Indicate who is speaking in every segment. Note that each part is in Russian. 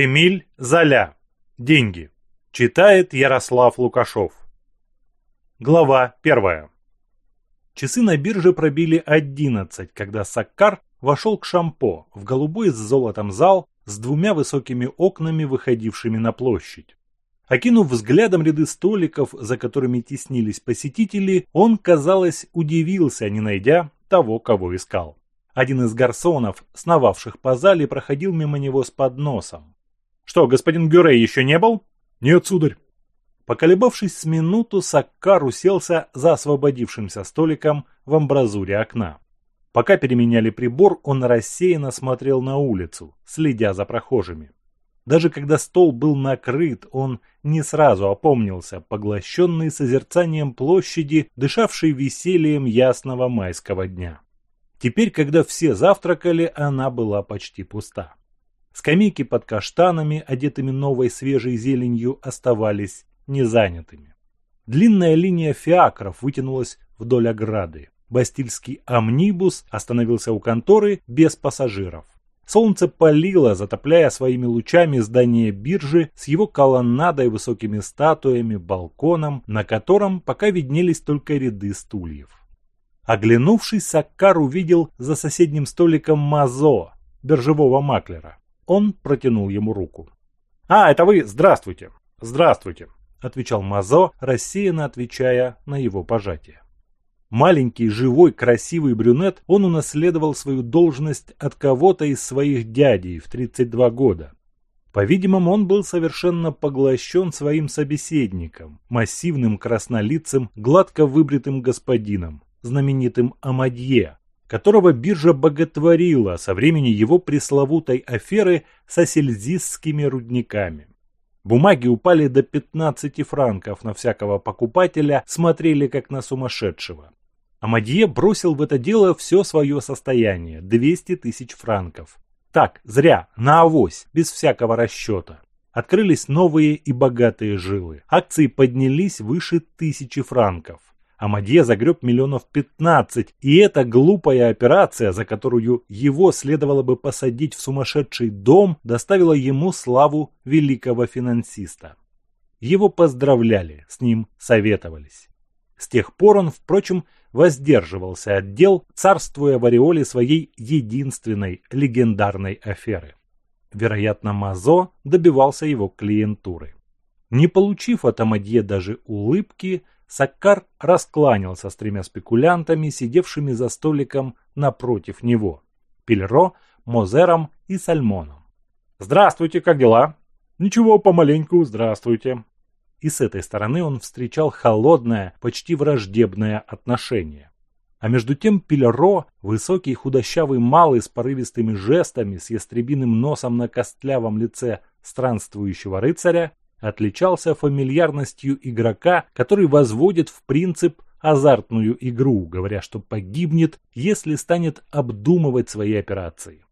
Speaker 1: Эмиль Золя. Деньги. Читает Ярослав Лукашов. Глава первая. Часы на бирже пробили 11, когда Саккар вошел к Шампо в голубой с золотом зал с двумя высокими окнами, выходившими на площадь. Окинув взглядом ряды столиков, за которыми теснились посетители, он, казалось, удивился, не найдя того, кого искал. Один из гарсонов, сновавших по зале, проходил мимо него с подносом. «Что, господин Гюрей еще не был?»
Speaker 2: «Нет, сударь».
Speaker 1: Поколебавшись с минуту, Саккар уселся за освободившимся столиком в амбразуре окна. Пока переменяли прибор, он рассеянно смотрел на улицу, следя за прохожими. Даже когда стол был накрыт, он не сразу опомнился, поглощенный созерцанием площади, дышавшей весельем ясного майского дня. Теперь, когда все завтракали, она была почти пуста. Скамейки под каштанами, одетыми новой свежей зеленью, оставались незанятыми. Длинная линия фиакров вытянулась вдоль ограды. Бастильский амнибус остановился у конторы без пассажиров. Солнце палило, затопляя своими лучами здание биржи с его колоннадой, высокими статуями, балконом, на котором пока виднелись только ряды стульев. Оглянувшись, Саккар увидел за соседним столиком Мазо, биржевого маклера. Он протянул ему руку. «А, это вы! Здравствуйте!» «Здравствуйте!» – отвечал Мазо, рассеянно отвечая на его пожатие. Маленький, живой, красивый брюнет, он унаследовал свою должность от кого-то из своих дядей в 32 года. По-видимому, он был совершенно поглощен своим собеседником, массивным краснолицым, гладко выбритым господином, знаменитым Амадье, которого биржа боготворила со времени его пресловутой аферы с осельзистскими рудниками. Бумаги упали до 15 франков на всякого покупателя, смотрели как на сумасшедшего. Амадье бросил в это дело все свое состояние – 200 тысяч франков. Так, зря, на авось, без всякого расчета. Открылись новые и богатые жилы. Акции поднялись выше тысячи франков. Амадье загреб миллионов 15, и эта глупая операция, за которую его следовало бы посадить в сумасшедший дом, доставила ему славу великого финансиста. Его поздравляли, с ним советовались. С тех пор он, впрочем, воздерживался от дел, царствуя в ореоле своей единственной легендарной аферы. Вероятно, Мазо добивался его клиентуры. Не получив от Амадье даже улыбки, Саккар раскланялся с тремя спекулянтами, сидевшими за столиком напротив него – Пильро, Мозером и Сальмоном. «Здравствуйте, как дела?» «Ничего, помаленьку, здравствуйте». И с этой стороны он встречал холодное, почти враждебное отношение. А между тем Пильро, высокий худощавый малый с порывистыми жестами, с ястребиным носом на костлявом лице странствующего рыцаря, отличался фамильярностью игрока, который возводит в принцип азартную игру, говоря, что погибнет, если станет обдумывать свои операции.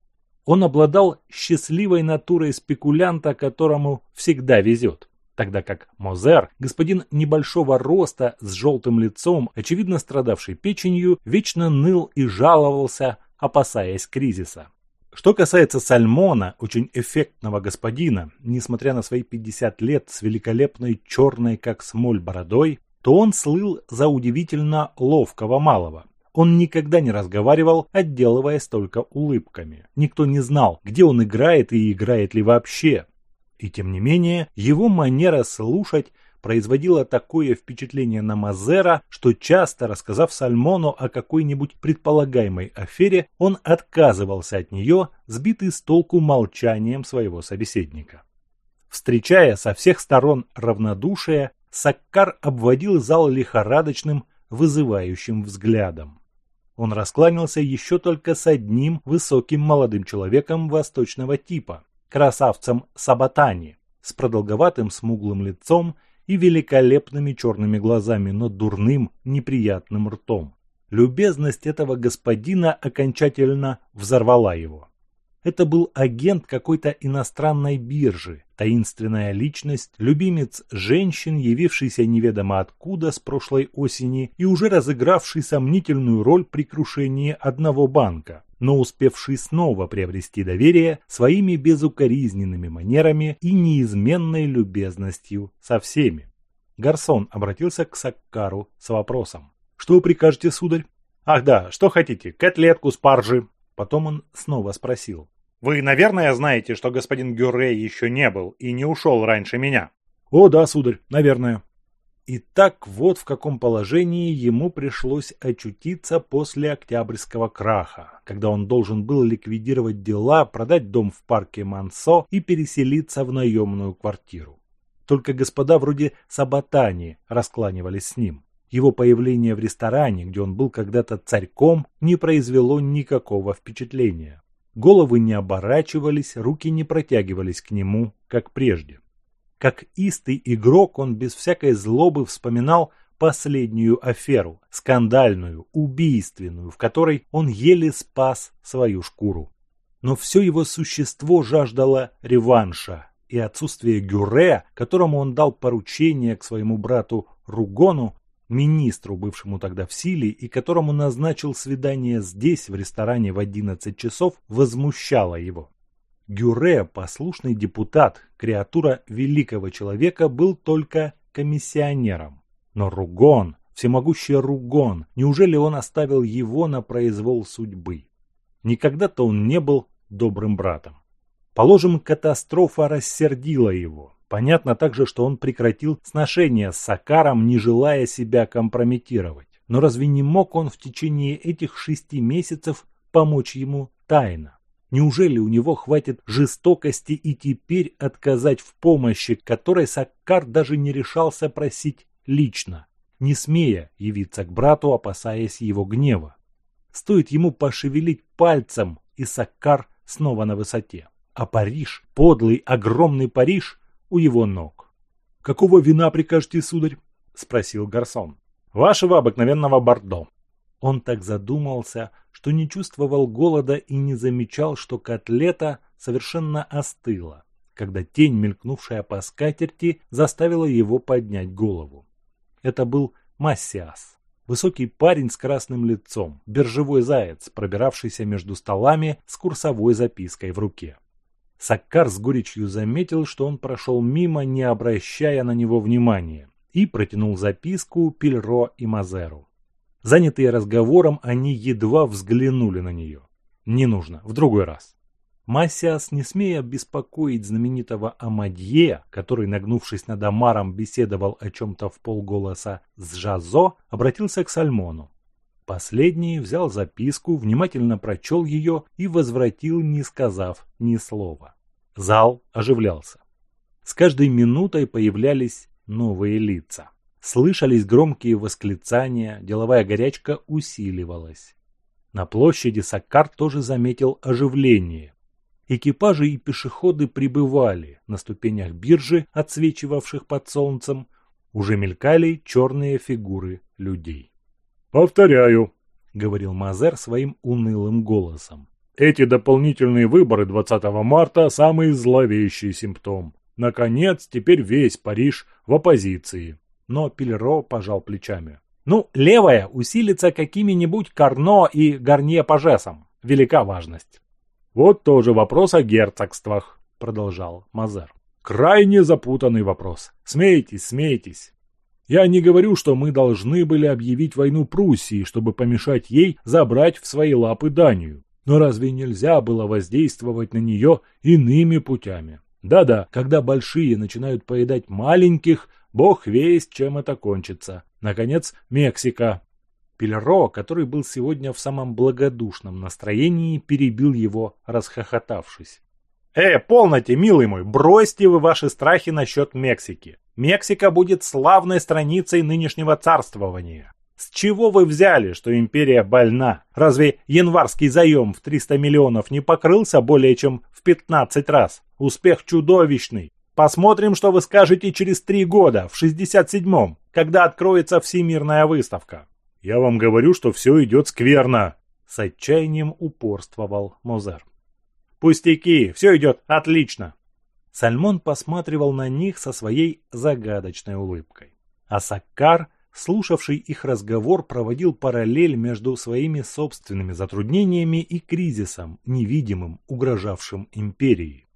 Speaker 1: Он обладал счастливой натурой спекулянта, которому всегда везет. Тогда как Мозер, господин небольшого роста с желтым лицом, очевидно страдавший печенью, вечно ныл и жаловался, опасаясь кризиса. Что касается Сальмона, очень эффектного господина, несмотря на свои 50 лет с великолепной черной как смоль бородой, то он слыл за удивительно ловкого малого. Он никогда не разговаривал, отделываясь только улыбками. Никто не знал, где он играет и играет ли вообще. И тем не менее, его манера слушать производила такое впечатление на Мазера, что часто, рассказав Сальмону о какой-нибудь предполагаемой афере, он отказывался от нее, сбитый с толку молчанием своего собеседника. Встречая со всех сторон равнодушие, Саккар обводил зал лихорадочным, вызывающим взглядом. Он раскланялся еще только с одним высоким молодым человеком восточного типа, красавцем Сабатани, с продолговатым смуглым лицом и великолепными черными глазами, но дурным, неприятным ртом. Любезность этого господина окончательно взорвала его. Это был агент какой-то иностранной биржи, таинственная личность, любимец женщин, явившийся неведомо откуда с прошлой осени и уже разыгравший сомнительную роль при крушении одного банка, но успевший снова приобрести доверие своими безукоризненными манерами и неизменной любезностью со всеми. Гарсон обратился к Саккару с вопросом. «Что прикажете, сударь?» «Ах да, что хотите, котлетку с паржи?» Потом он снова спросил. Вы, наверное, знаете, что господин Гюрре еще не был и не ушел раньше меня. О, да, сударь, наверное. И так вот в каком положении ему пришлось очутиться после Октябрьского краха, когда он должен был ликвидировать дела, продать дом в парке Мансо и переселиться в наемную квартиру. Только господа вроде Саботани раскланивались с ним. Его появление в ресторане, где он был когда-то царьком, не произвело никакого впечатления. Головы не оборачивались, руки не протягивались к нему, как прежде. Как истый игрок он без всякой злобы вспоминал последнюю аферу, скандальную, убийственную, в которой он еле спас свою шкуру. Но все его существо жаждало реванша, и отсутствие Гюре, которому он дал поручение к своему брату Ругону, министру, бывшему тогда в силе, и которому назначил свидание здесь, в ресторане в 11 часов, возмущало его. Гюре, послушный депутат, креатура великого человека, был только комиссионером. Но Ругон, всемогущий Ругон, неужели он оставил его на произвол судьбы? Никогда-то он не был добрым братом. Положим, катастрофа рассердила его. Понятно также, что он прекратил сношение с Сакаром, не желая себя компрометировать. Но разве не мог он в течение этих шести месяцев помочь ему тайно? Неужели у него хватит жестокости и теперь отказать в помощи, которой Саккар даже не решался просить лично, не смея явиться к брату, опасаясь его гнева? Стоит ему пошевелить пальцем, и Саккар снова на высоте. А Париж, подлый, огромный Париж, у его ног. «Какого вина прикажете, сударь?» – спросил Гарсон. «Вашего обыкновенного бордо». Он так задумался, что не чувствовал голода и не замечал, что котлета совершенно остыла, когда тень, мелькнувшая по скатерти, заставила его поднять голову. Это был Массиас, высокий парень с красным лицом, биржевой заяц, пробиравшийся между столами с курсовой запиской в руке. Саккар с горечью заметил, что он прошел мимо, не обращая на него внимания, и протянул записку Пильро и Мазеру. Занятые разговором, они едва взглянули на нее. Не нужно, в другой раз. Массиас, не смея беспокоить знаменитого Амадье, который, нагнувшись над Амаром, беседовал о чем-то в полголоса с Жазо, обратился к Сальмону. Последний взял записку, внимательно прочел ее и возвратил, не сказав ни слова. Зал оживлялся. С каждой минутой появлялись новые лица. Слышались громкие восклицания, деловая горячка усиливалась. На площади Саккар тоже заметил оживление. Экипажи и пешеходы прибывали на ступенях биржи, отсвечивавших под солнцем, уже мелькали черные фигуры людей. «Повторяю», — говорил Мазер своим унылым голосом. «Эти дополнительные выборы 20 марта – самый зловещий симптом. Наконец, теперь весь Париж в оппозиции». Но Пильро пожал плечами. «Ну, левая усилится какими-нибудь Карно и Гарнье-Пажесом. Велика важность». «Вот тоже вопрос о герцогствах», – продолжал Мазер. «Крайне запутанный вопрос. Смейтесь, смейтесь. Я не говорю, что мы должны были объявить войну Пруссии, чтобы помешать ей забрать в свои лапы Данию. Но разве нельзя было воздействовать на нее иными путями? Да-да, когда большие начинают поедать маленьких, бог весть, чем это кончится. Наконец, Мексика. Пелеро, который был сегодня в самом благодушном настроении, перебил его, расхохотавшись. «Э, полноте, милый мой, бросьте вы ваши страхи насчет Мексики. Мексика будет славной страницей нынешнего царствования. С чего вы взяли, что империя больна? Разве январский заем в 300 миллионов не покрылся более чем в 15 раз? Успех чудовищный. Посмотрим, что вы скажете через три года, в 67-м, когда откроется всемирная выставка. Я вам говорю, что все идет скверно. С отчаянием упорствовал Мозер. Пустяки, все идет отлично. Сальмон посматривал на них со своей загадочной улыбкой. А Саккар, слушавший их разговор, проводил параллель между своими собственными затруднениями и кризисом, невидимым, угрожавшим империи.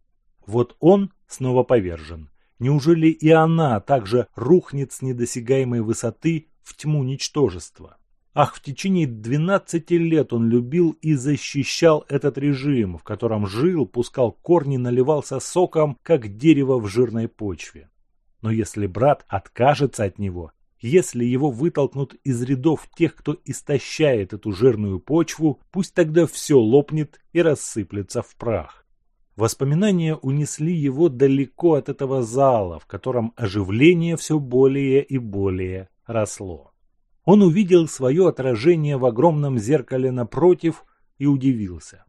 Speaker 1: Вот он снова повержен. Неужели и она также рухнет с недосягаемой высоты в тьму ничтожества? Ах, в течение 12 лет он любил и защищал этот режим, в котором жил, пускал корни, наливался соком, как дерево в жирной почве. Но если брат откажется от него, если его вытолкнут из рядов тех, кто истощает эту жирную почву, пусть тогда все лопнет и рассыплется в прах. Воспоминания унесли его далеко от этого зала, в котором оживление все более и более росло. Он увидел свое отражение в огромном зеркале напротив и удивился.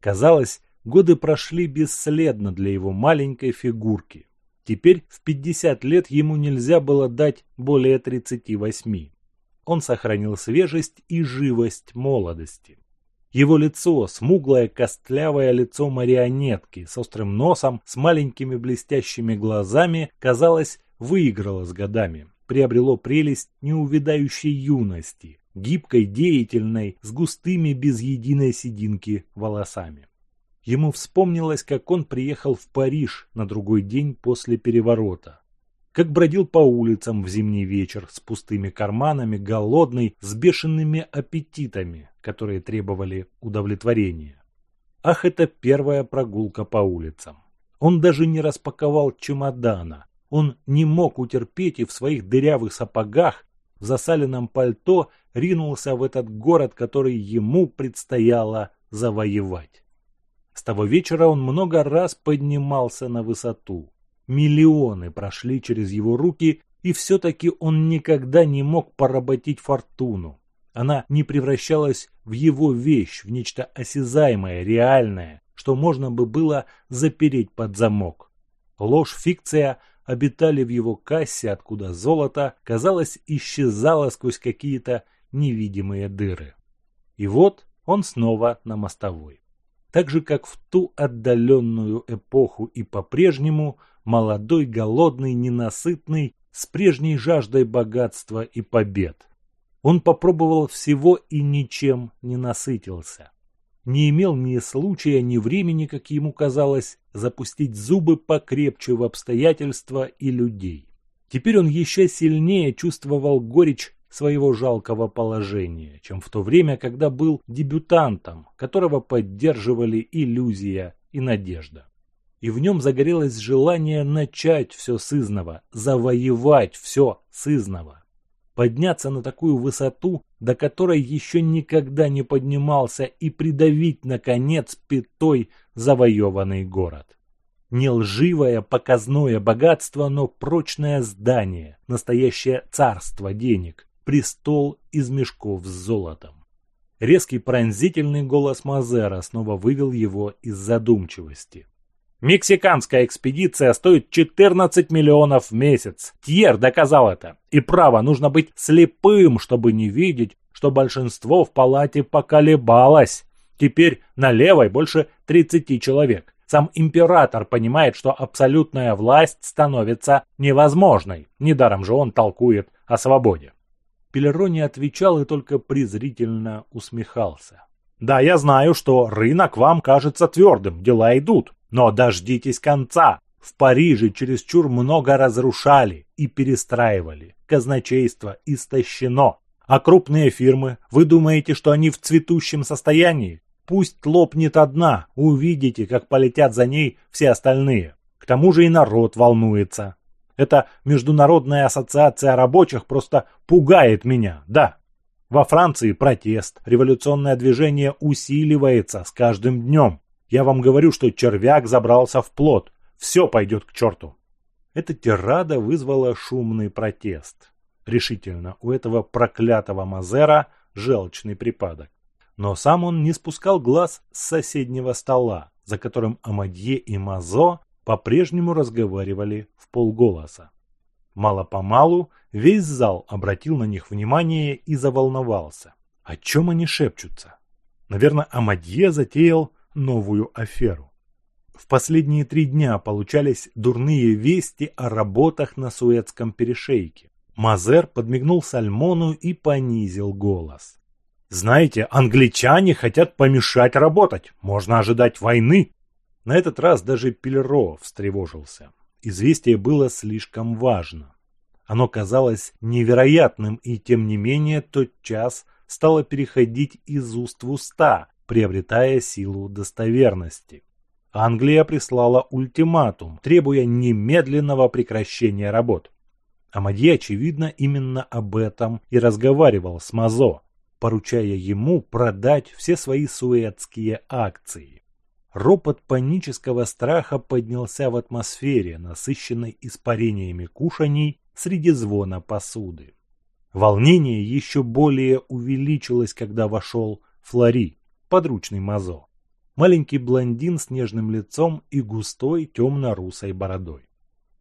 Speaker 1: Казалось, годы прошли бесследно для его маленькой фигурки. Теперь в 50 лет ему нельзя было дать более 38. Он сохранил свежесть и живость молодости. Его лицо, смуглое костлявое лицо марионетки с острым носом, с маленькими блестящими глазами, казалось, выиграло с годами, приобрело прелесть неувядающей юности, гибкой, деятельной, с густыми без единой сединки волосами. Ему вспомнилось, как он приехал в Париж на другой день после переворота как бродил по улицам в зимний вечер с пустыми карманами, голодный, с бешеными аппетитами, которые требовали удовлетворения. Ах, это первая прогулка по улицам. Он даже не распаковал чемодана. Он не мог утерпеть и в своих дырявых сапогах, в засаленном пальто ринулся в этот город, который ему предстояло завоевать. С того вечера он много раз поднимался на высоту. Миллионы прошли через его руки, и все-таки он никогда не мог поработить фортуну. Она не превращалась в его вещь, в нечто осязаемое, реальное, что можно бы было запереть под замок. Ложь, фикция обитали в его кассе, откуда золото, казалось, исчезало сквозь какие-то невидимые дыры. И вот он снова на мостовой. Так же, как в ту отдаленную эпоху и по-прежнему – молодой, голодный, ненасытный, с прежней жаждой богатства и побед. Он попробовал всего и ничем не насытился. Не имел ни случая, ни времени, как ему казалось, запустить зубы покрепче в обстоятельства и людей. Теперь он еще сильнее чувствовал горечь своего жалкого положения, чем в то время, когда был дебютантом, которого поддерживали иллюзия и надежда и в нем загорелось желание начать все с изного, завоевать все с изного. Подняться на такую высоту, до которой еще никогда не поднимался, и придавить, наконец, пятой завоеванный город. Не лживое показное богатство, но прочное здание, настоящее царство денег, престол из мешков с золотом. Резкий пронзительный голос Мазера снова вывел его из задумчивости. Мексиканская экспедиция стоит 14 миллионов в месяц. Тьер доказал это. И право, нужно быть слепым, чтобы не видеть, что большинство в палате поколебалось. Теперь на левой больше 30 человек. Сам император понимает, что абсолютная власть становится невозможной. Недаром же он толкует о свободе. Пелеро не отвечал и только презрительно усмехался. «Да, я знаю, что рынок вам кажется твердым, дела идут. Но дождитесь конца. В Париже чересчур много разрушали и перестраивали. Казначейство истощено. А крупные фирмы, вы думаете, что они в цветущем состоянии? Пусть лопнет одна, увидите, как полетят за ней все остальные. К тому же и народ волнуется. Эта международная ассоциация рабочих просто пугает меня, да. Во Франции протест, революционное движение усиливается с каждым днем. Я вам говорю, что червяк забрался в плод. Все пойдет к черту. Эта тирада вызвала шумный протест. Решительно, у этого проклятого Мазера желчный припадок. Но сам он не спускал глаз с соседнего стола, за которым Амадье и Мазо по-прежнему разговаривали в полголоса. Мало-помалу весь зал обратил на них внимание и заволновался. О чем они шепчутся? Наверное, Амадье затеял новую аферу. В последние три дня получались дурные вести о работах на Суэцком перешейке. Мазер подмигнул Сальмону и понизил голос. «Знаете, англичане хотят помешать работать. Можно ожидать войны». На этот раз даже Пелеро встревожился. Известие было слишком важно. Оно казалось невероятным, и тем не менее тот час стало переходить из уст в уста, приобретая силу достоверности. Англия прислала ультиматум, требуя немедленного прекращения работ. Амадье, очевидно, именно об этом и разговаривал с Мазо, поручая ему продать все свои суэцкие акции. Ропот панического страха поднялся в атмосфере, насыщенной испарениями кушаний среди звона посуды. Волнение еще более увеличилось, когда вошел Флори, подручный Мазо. Маленький блондин с нежным лицом и густой темно-русой бородой.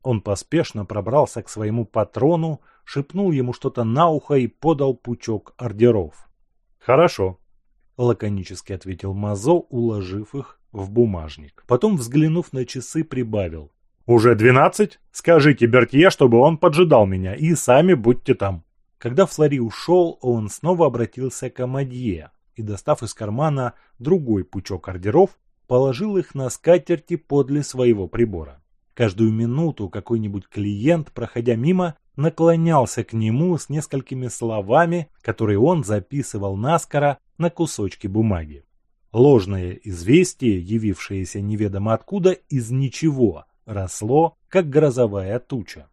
Speaker 1: Он поспешно пробрался к своему патрону, шепнул ему что-то на ухо и подал пучок ордеров. «Хорошо», — лаконически ответил Мазо, уложив их в бумажник. Потом, взглянув на часы, прибавил. «Уже двенадцать? Скажите Бертье, чтобы он поджидал меня, и сами будьте там». Когда Флори ушел, он снова обратился к Амадье и, достав из кармана другой пучок ордеров, положил их на скатерти подле своего прибора. Каждую минуту какой-нибудь клиент, проходя мимо, наклонялся к нему с несколькими словами, которые он записывал наскоро на кусочки бумаги. Ложное известие, явившееся неведомо откуда, из ничего, росло, как грозовая туча.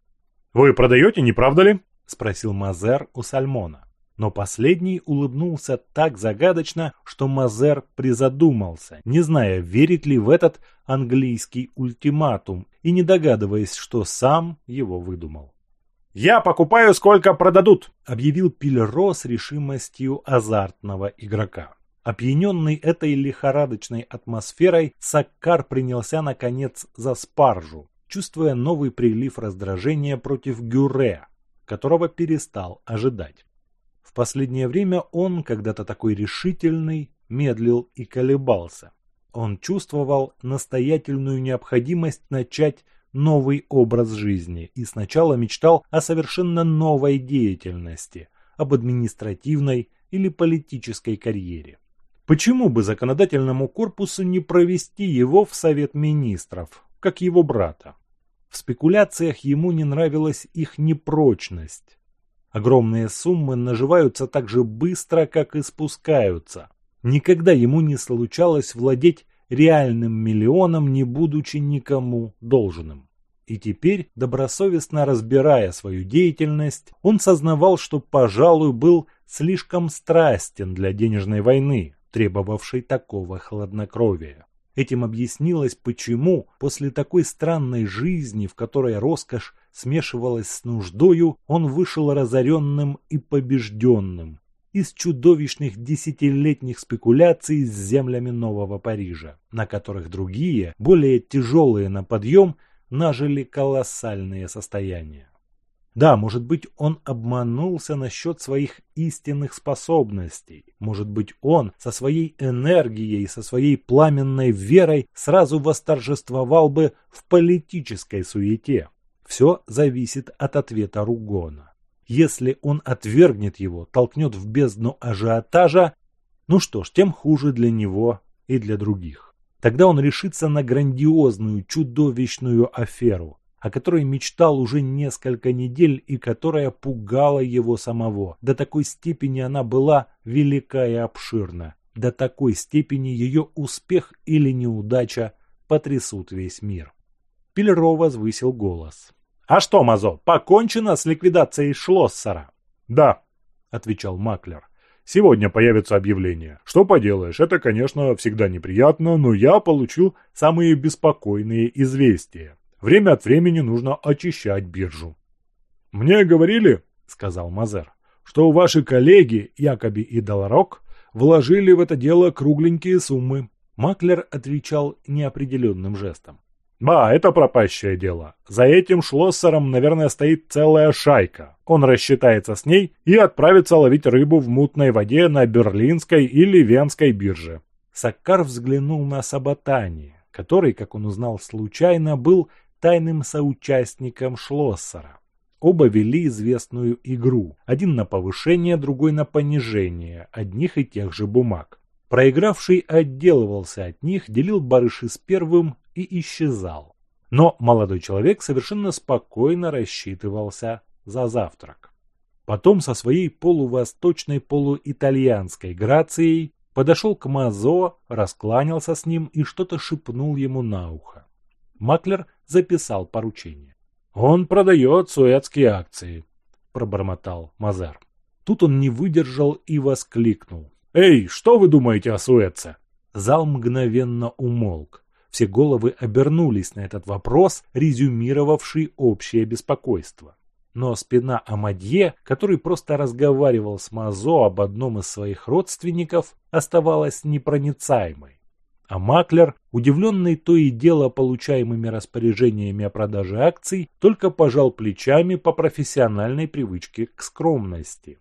Speaker 1: «Вы продаете, не правда ли?» – спросил Мазер у Сальмона. Но последний улыбнулся так загадочно, что Мазер призадумался, не зная, верит ли в этот английский ультиматум и не догадываясь, что сам его выдумал. «Я покупаю, сколько продадут!» – объявил Пильро с решимостью азартного игрока. Опьяненный этой лихорадочной атмосферой, Саккар принялся, наконец, за спаржу, чувствуя новый прилив раздражения против Гюре, которого перестал ожидать. В последнее время он, когда-то такой решительный, медлил и колебался. Он чувствовал настоятельную необходимость начать новый образ жизни и сначала мечтал о совершенно новой деятельности, об административной или политической карьере. Почему бы законодательному корпусу не провести его в Совет Министров, как его брата? В спекуляциях ему не нравилась их непрочность. Огромные суммы наживаются так же быстро, как и спускаются. Никогда ему не случалось владеть реальным миллионом, не будучи никому должным. И теперь, добросовестно разбирая свою деятельность, он сознавал, что, пожалуй, был слишком страстен для денежной войны, требовавшей такого хладнокровия. Этим объяснилось, почему после такой странной жизни, в которой роскошь смешивалась с нуждою, он вышел разоренным и побежденным из чудовищных десятилетних спекуляций с землями Нового Парижа, на которых другие, более тяжелые на подъем, нажили колоссальные состояния. Да, может быть, он обманулся насчет своих истинных способностей. Может быть, он со своей энергией, со своей пламенной верой сразу восторжествовал бы в политической суете. Все зависит от ответа Ругона. Если он отвергнет его, толкнет в бездну ажиотажа, ну что ж, тем хуже для него и для других. Тогда он решится на грандиозную, чудовищную аферу, о которой мечтал уже несколько недель и которая пугала его самого. До такой степени она была велика и обширна. До такой степени ее успех или неудача потрясут весь мир. Пелеро возвысил голос. «А что, Мазо, покончено с ликвидацией Шлоссера?» «Да», — отвечал Маклер. «Сегодня появится объявление. Что поделаешь, это, конечно, всегда неприятно, но я получил самые беспокойные известия. Время от времени нужно очищать биржу. «Мне говорили, — сказал Мазер, — что ваши коллеги, Якоби и Долорок, вложили в это дело кругленькие суммы». Маклер отвечал неопределенным жестом. «Ба, это пропащее дело. За этим шлоссером, наверное, стоит целая шайка. Он рассчитается с ней и отправится ловить рыбу в мутной воде на берлинской или венской бирже». Саккар взглянул на Саботани, который, как он узнал случайно, был тайным соучастником Шлоссера. Оба вели известную игру, один на повышение, другой на понижение одних и тех же бумаг. Проигравший отделывался от них, делил барыши с первым и исчезал. Но молодой человек совершенно спокойно рассчитывался за завтрак. Потом со своей полувосточной полуитальянской грацией подошел к Мазо, раскланялся с ним и что-то шепнул ему на ухо. Маклер записал поручение. «Он продает суэцкие акции», – пробормотал Мазар. Тут он не выдержал и воскликнул. «Эй, что вы думаете о Суэце?» Зал мгновенно умолк. Все головы обернулись на этот вопрос, резюмировавший общее беспокойство. Но спина Амадье, который просто разговаривал с Мазо об одном из своих родственников, оставалась непроницаемой. А маклер, удивленный то и дело получаемыми распоряжениями о продаже акций, только пожал плечами по профессиональной привычке к скромности.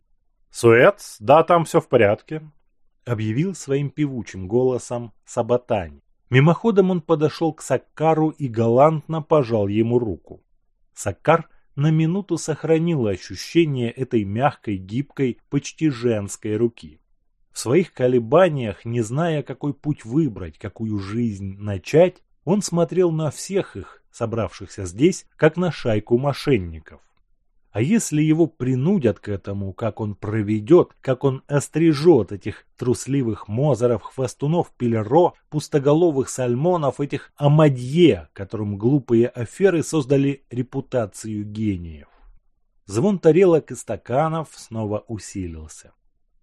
Speaker 2: «Суэц, да, там все в порядке», —
Speaker 1: объявил своим певучим голосом Сабатань. Мимоходом он подошел к Саккару и галантно пожал ему руку. Саккар на минуту сохранил ощущение этой мягкой, гибкой, почти женской руки. В своих колебаниях, не зная, какой путь выбрать, какую жизнь начать, он смотрел на всех их, собравшихся здесь, как на шайку мошенников. А если его принудят к этому, как он проведет, как он острижет этих трусливых мозеров, хвостунов, пелеро, пустоголовых сальмонов, этих амадье, которым глупые аферы создали репутацию гениев. Звон тарелок и стаканов снова усилился.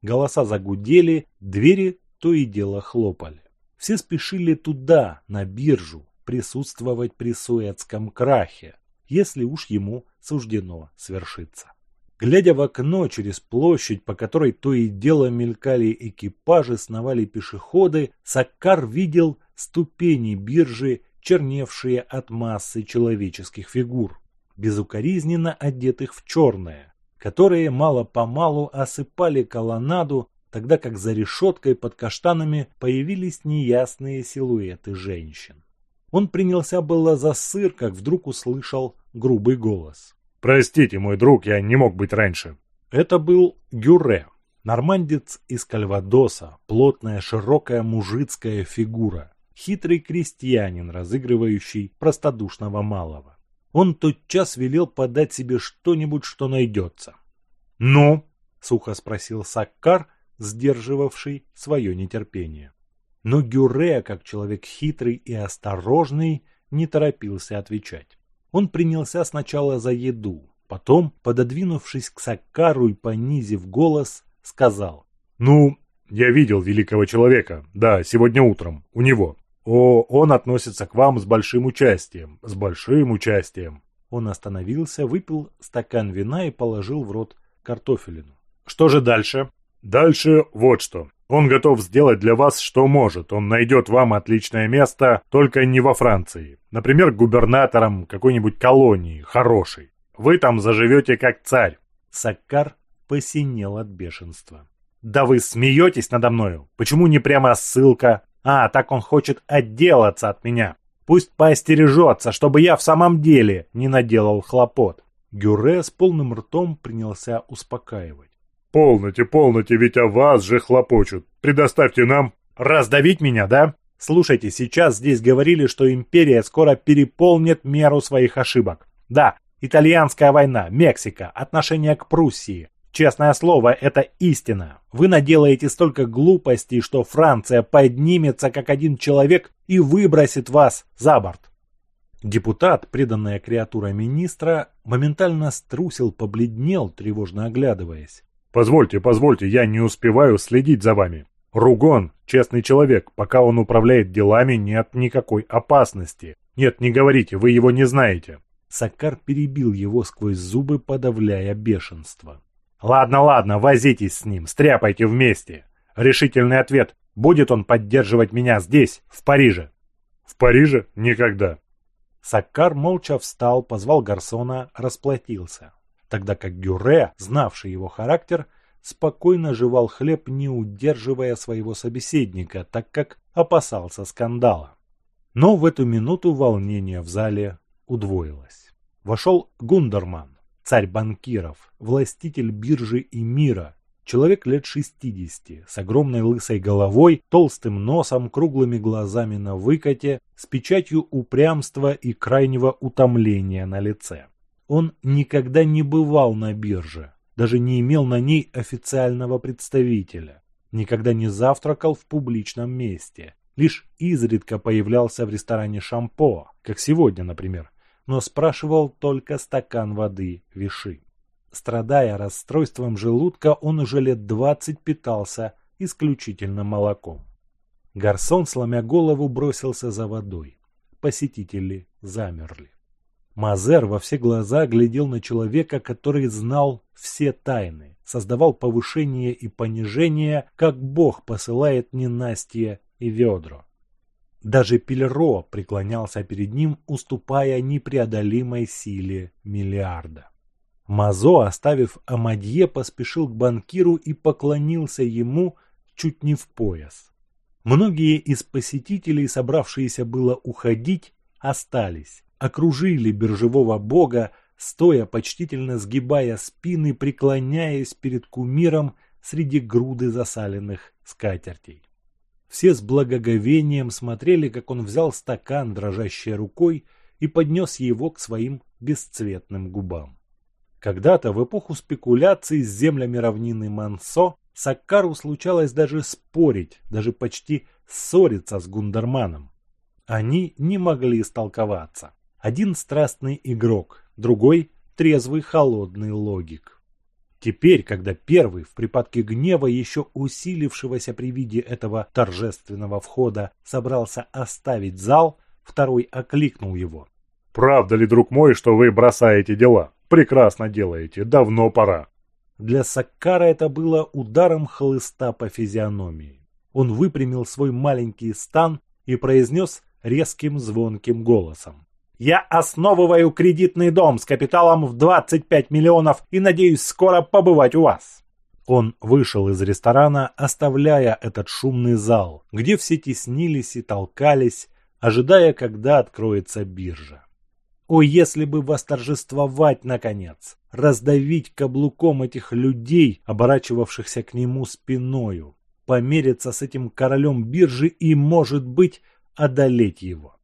Speaker 1: Голоса загудели, двери то и дело хлопали. Все спешили туда, на биржу, присутствовать при Суэцком крахе, если уж ему суждено свершиться. Глядя в окно через площадь, по которой то и дело мелькали экипажи, сновали пешеходы, Саккар видел ступени биржи, черневшие от массы человеческих фигур, безукоризненно одетых в черное, которые мало-помалу осыпали колоннаду, тогда как за решеткой под каштанами появились неясные силуэты женщин. Он принялся было за сыр, как вдруг услышал грубый голос.
Speaker 2: «Простите, мой друг, я не мог быть раньше».
Speaker 1: Это был Гюре, нормандец из Кальвадоса, плотная широкая мужицкая фигура, хитрый крестьянин, разыгрывающий простодушного малого. Он тотчас велел подать себе что-нибудь, что найдется. «Ну?» — сухо спросил Саккар, сдерживавший свое нетерпение. Но Гюре, как человек хитрый и осторожный, не торопился отвечать. Он принялся сначала за еду, потом, пододвинувшись к Саккару и понизив голос, сказал.
Speaker 2: «Ну, я видел великого человека, да, сегодня утром, у него. О, он относится к вам с большим участием, с большим участием».
Speaker 1: Он остановился, выпил стакан вина и положил в рот картофелину.
Speaker 2: «Что же дальше?» «Дальше вот что. Он готов сделать для вас, что может. Он найдет вам отличное место, только не во Франции. Например, губернатором какой-нибудь колонии, хорошей. Вы там заживете как царь.
Speaker 1: Саккар посинел от бешенства. «Да вы смеетесь надо мною? Почему не прямо ссылка? А, так он хочет отделаться от меня. Пусть поостережется, чтобы я в самом деле не наделал хлопот». Гюре с полным ртом принялся успокаивать.
Speaker 2: «Полноте, полноте, ведь о вас же хлопочут. Предоставьте нам...»
Speaker 1: «Раздавить меня, да? Слушайте, сейчас здесь говорили, что империя скоро переполнит меру своих ошибок. Да, итальянская война, Мексика, отношение к Пруссии. Честное слово, это истина. Вы наделаете столько глупостей, что Франция поднимется как один человек и выбросит вас за борт. Депутат, преданная креатура министра, моментально струсил, побледнел, тревожно оглядываясь.
Speaker 2: Позвольте, позвольте, я не успеваю следить за вами. Ругон – честный человек, пока он управляет делами, нет никакой опасности. Нет, не говорите, вы его не знаете.
Speaker 1: Сакар перебил его сквозь зубы, подавляя бешенство. Ладно, ладно, возитесь с ним, стряпайте вместе. Решительный ответ. Будет он поддерживать меня здесь, в Париже?
Speaker 2: В Париже? Никогда.
Speaker 1: Саккар молча встал, позвал гарсона, расплатился тогда как Гюре, знавший его характер, спокойно жевал хлеб, не удерживая своего собеседника, так как опасался скандала. Но в эту минуту волнение в зале удвоилось. Вошел Гундерман, царь банкиров, властитель биржи и мира, человек лет 60, с огромной лысой головой, толстым носом, круглыми глазами на выкате, с печатью упрямства и крайнего утомления на лице. Он никогда не бывал на бирже, даже не имел на ней официального представителя, никогда не завтракал в публичном месте, лишь изредка появлялся в ресторане «Шампо», как сегодня, например, но спрашивал только стакан воды Виши. Страдая расстройством желудка, он уже лет двадцать питался исключительно молоком. Гарсон, сломя голову, бросился за водой. Посетители замерли. Мазер во все глаза глядел на человека, который знал все тайны, создавал повышение и понижение, как Бог посылает ненастье и ведро. Даже Пельро преклонялся перед ним, уступая непреодолимой силе миллиарда. Мазо, оставив Амадье, поспешил к банкиру и поклонился ему чуть не в пояс. Многие из посетителей, собравшиеся было уходить, остались, окружили биржевого бога, стоя почтительно сгибая спины, преклоняясь перед кумиром среди груды засаленных скатертей. Все с благоговением смотрели, как он взял стакан дрожащей рукой и поднес его к своим бесцветным губам. Когда-то, в эпоху спекуляций с землями равнины Мансо, Саккару случалось даже спорить, даже почти ссориться с Гундерманом. Они не могли истолковаться. Один страстный игрок, другой трезвый холодный логик. Теперь, когда первый в припадке гнева, еще усилившегося при виде этого торжественного входа, собрался оставить зал, второй окликнул его.
Speaker 2: «Правда ли, друг мой, что вы бросаете дела? Прекрасно делаете, давно пора».
Speaker 1: Для Саккара это было ударом хлыста по физиономии. Он выпрямил свой маленький стан и произнес резким звонким голосом. Я основываю кредитный дом с капиталом в 25 миллионов и надеюсь скоро побывать у вас. Он вышел из ресторана, оставляя этот шумный зал, где все теснились и толкались, ожидая, когда откроется биржа. О, если бы восторжествовать, наконец, раздавить каблуком этих людей, оборачивавшихся к нему спиною, помериться с этим королем биржи и, может быть, одолеть его.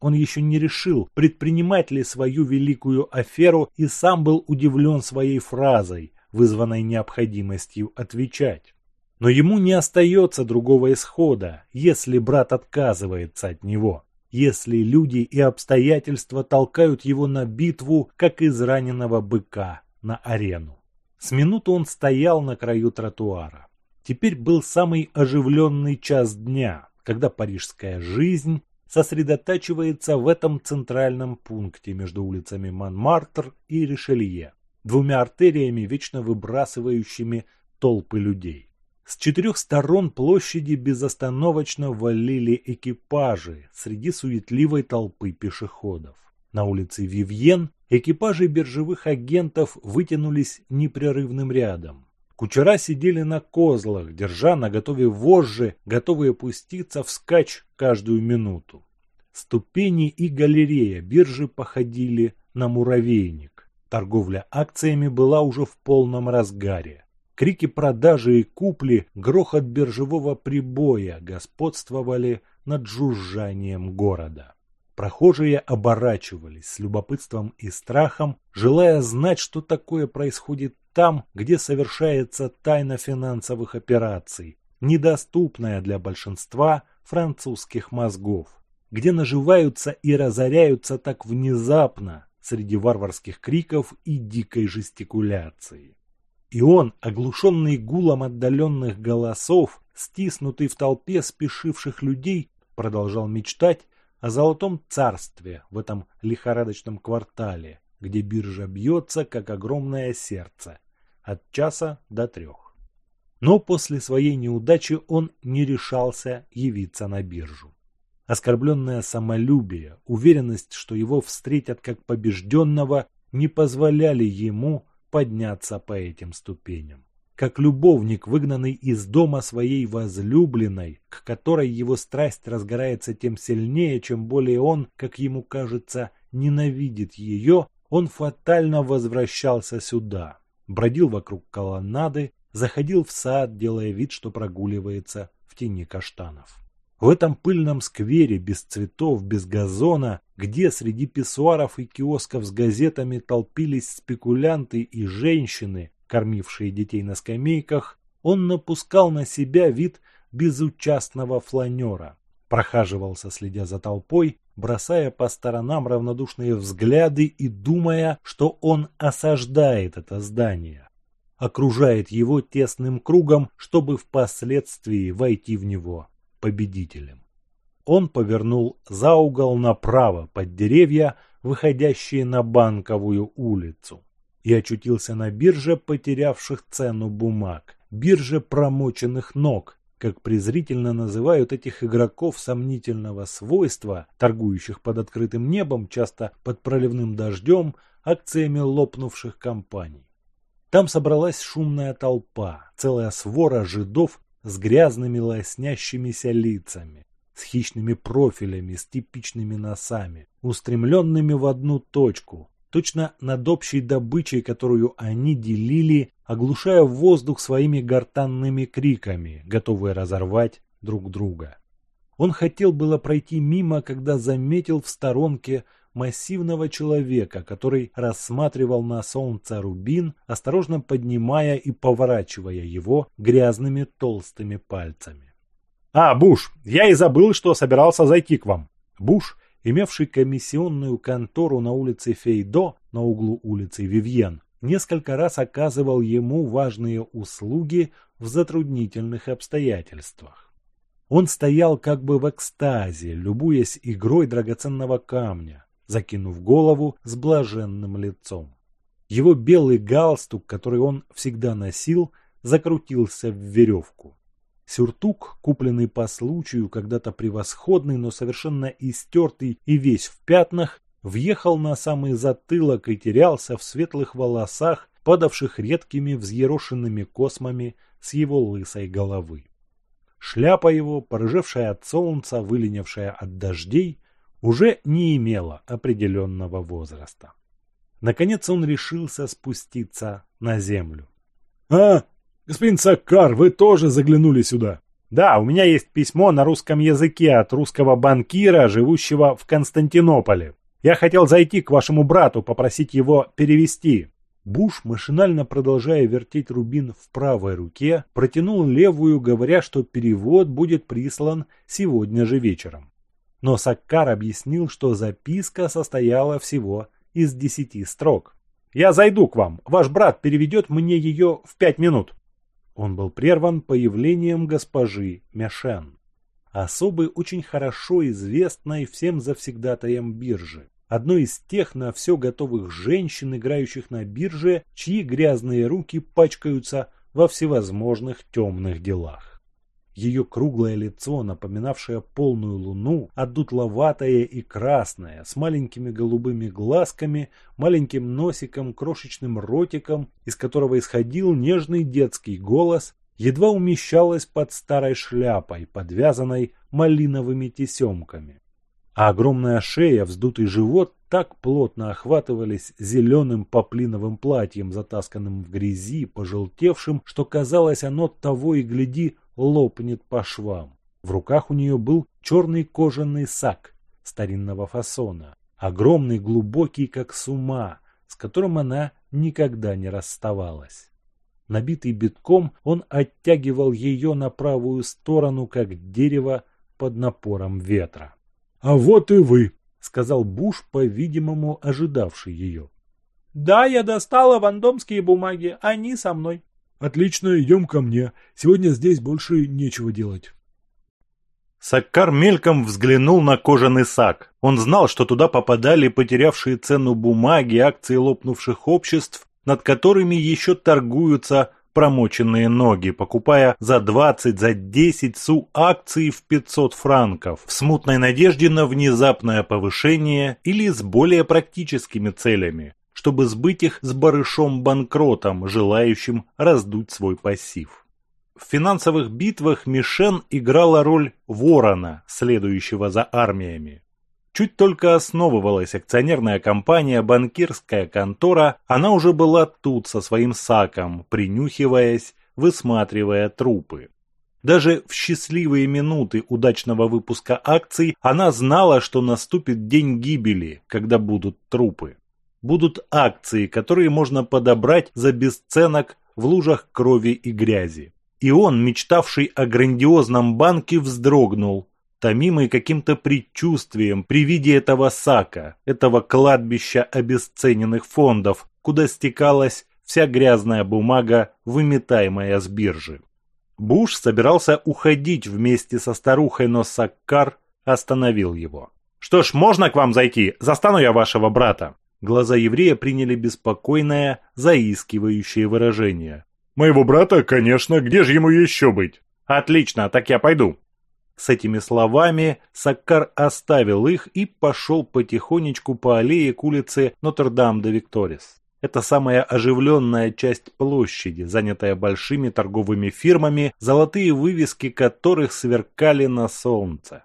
Speaker 1: Он еще не решил, предпринимать ли свою великую аферу и сам был удивлен своей фразой, вызванной необходимостью отвечать. Но ему не остается другого исхода, если брат отказывается от него, если люди и обстоятельства толкают его на битву, как израненного быка на арену. С минуту он стоял на краю тротуара. Теперь был самый оживленный час дня, когда парижская жизнь сосредотачивается в этом центральном пункте между улицами Монмартр и Ришелье, двумя артериями, вечно выбрасывающими толпы людей. С четырех сторон площади безостановочно валили экипажи среди суетливой толпы пешеходов. На улице Вивьен экипажи биржевых агентов вытянулись непрерывным рядом. Кучера сидели на козлах, держа на готове вожжи, готовые пуститься вскачь каждую минуту. Ступени и галерея биржи походили на муравейник. Торговля акциями была уже в полном разгаре. Крики продажи и купли, грохот биржевого прибоя господствовали над жужжанием города. Прохожие оборачивались с любопытством и страхом, желая знать, что такое происходит там, где совершается тайна финансовых операций, недоступная для большинства французских мозгов, где наживаются и разоряются так внезапно среди варварских криков и дикой жестикуляции. И он, оглушенный гулом отдаленных голосов, стиснутый в толпе спешивших людей, продолжал мечтать о золотом царстве в этом лихорадочном квартале, где биржа бьется, как огромное сердце, от часа до трех. Но после своей неудачи он не решался явиться на биржу. Оскорбленное самолюбие, уверенность, что его встретят как побежденного, не позволяли ему подняться по этим ступеням. как любовник, выгнанный из дома своей возлюбленной, к которой его страсть разгорается тем сильнее, чем более он, как ему кажется, ненавидит ее, он фатально возвращался сюда, бродил вокруг колоннады, заходил в сад, делая вид, что прогуливается в тени каштанов. В этом пыльном сквере, без цветов, без газона, где среди писсуаров и киосков с газетами толпились спекулянты и женщины, кормившие детей на скамейках, он напускал на себя вид безучастного фланера, прохаживался, следя за толпой, бросая по сторонам равнодушные взгляды и думая, что он осаждает это здание, окружает его тесным кругом, чтобы впоследствии войти в него победителем. Он повернул за угол направо под деревья, выходящие на Банковую улицу, и очутился на бирже потерявших цену бумаг, бирже промоченных ног, как презрительно называют этих игроков сомнительного свойства, торгующих под открытым небом, часто под проливным дождем, акциями лопнувших компаний. Там собралась шумная толпа, целая свора жидов с грязными лоснящимися лицами, с хищными профилями, с типичными носами, устремленными в одну точку, точно над общей добычей, которую они делили, оглушая воздух своими гортанными криками, готовые разорвать друг друга. Он хотел было пройти мимо, когда заметил в сторонке массивного человека, который рассматривал на солнце рубин, осторожно поднимая и поворачивая его грязными толстыми пальцами.
Speaker 2: «А, Буш, я и забыл, что собирался зайти к вам».
Speaker 1: Буш, имевший комиссионную контору на улице Фейдо, на углу улицы Вивьен, несколько раз оказывал ему важные услуги в затруднительных обстоятельствах. Он стоял как бы в экстазе, любуясь игрой драгоценного камня, закинув голову с блаженным лицом. Его белый галстук, который он всегда носил, закрутился в веревку. Сюртук, купленный по случаю, когда-то превосходный, но совершенно истертый и весь в пятнах, въехал на самый затылок и терялся в светлых волосах, падавших редкими взъерошенными космами с его лысой головы. Шляпа его, порыжевшая от солнца, выленившая от дождей, уже не имела определенного возраста. Наконец он решился спуститься на землю.
Speaker 2: «А, господин Саккар, вы тоже заглянули сюда?»
Speaker 1: «Да, у меня есть письмо на русском языке от русского банкира, живущего в Константинополе. Я хотел зайти к вашему брату, попросить его перевести». Буш, машинально продолжая вертеть рубин в правой руке, протянул левую, говоря, что перевод будет прислан сегодня же вечером. Но Саккар объяснил, что записка состояла всего из десяти строк. «Я зайду к вам. Ваш брат переведет мне ее в пять минут». Он был прерван появлением госпожи Мешен, особы очень хорошо известной всем завсегдатаям биржи. Одной из тех на все готовых женщин, играющих на бирже, чьи грязные руки пачкаются во всевозможных темных делах. Ее круглое лицо, напоминавшее полную луну, одутловатое и красное, с маленькими голубыми глазками, маленьким носиком, крошечным ротиком, из которого исходил нежный детский голос, едва умещалось под старой шляпой, подвязанной малиновыми тесемками. А огромная шея, вздутый живот так плотно охватывались зеленым поплиновым платьем, затасканным в грязи, пожелтевшим, что казалось оно того и гляди лопнет по швам. В руках у нее был черный кожаный сак старинного фасона, огромный, глубокий, как сума, с которым она никогда не расставалась. Набитый битком, он оттягивал ее на правую сторону, как дерево под напором ветра.
Speaker 2: — А вот и вы, —
Speaker 1: сказал Буш, по-видимому, ожидавший ее.
Speaker 3: — Да, я достала вандомские бумаги, они со мной.
Speaker 2: Отлично, идем ко мне. Сегодня здесь больше нечего делать.
Speaker 1: Саккар мельком взглянул на кожаный сак. Он знал, что туда попадали потерявшие цену бумаги, акции лопнувших обществ, над которыми еще торгуются промоченные ноги, покупая за 20, за 10 су акции в 500 франков, в смутной надежде на внезапное повышение или с более практическими целями, чтобы сбыть их с барышом-банкротом, желающим раздуть свой пассив. В финансовых битвах Мишен играла роль ворона, следующего за армиями. Чуть только основывалась акционерная компания, банкирская контора, она уже была тут со своим саком, принюхиваясь, высматривая трупы. Даже в счастливые минуты удачного выпуска акций она знала, что наступит день гибели, когда будут трупы. Будут акции, которые можно подобрать за бесценок в лужах крови и грязи. И он, мечтавший о грандиозном банке, вздрогнул, томимый каким-то предчувствием при виде этого сака, этого кладбища обесцененных фондов, куда стекалась вся грязная бумага, выметаемая с биржи. Буш собирался уходить вместе со старухой, но Саккар остановил его. «Что ж, можно к вам зайти? Застану я вашего брата». Глаза еврея приняли беспокойное, заискивающее выражение.
Speaker 2: «Моего брата, конечно, где же ему еще быть?»
Speaker 1: «Отлично, так я пойду». С этими словами Саккар оставил их и пошел потихонечку по аллее к улице Нотр-Дам-де-Викторис. Это самая оживленная часть площади, занятая большими торговыми фирмами, золотые вывески которых сверкали на солнце.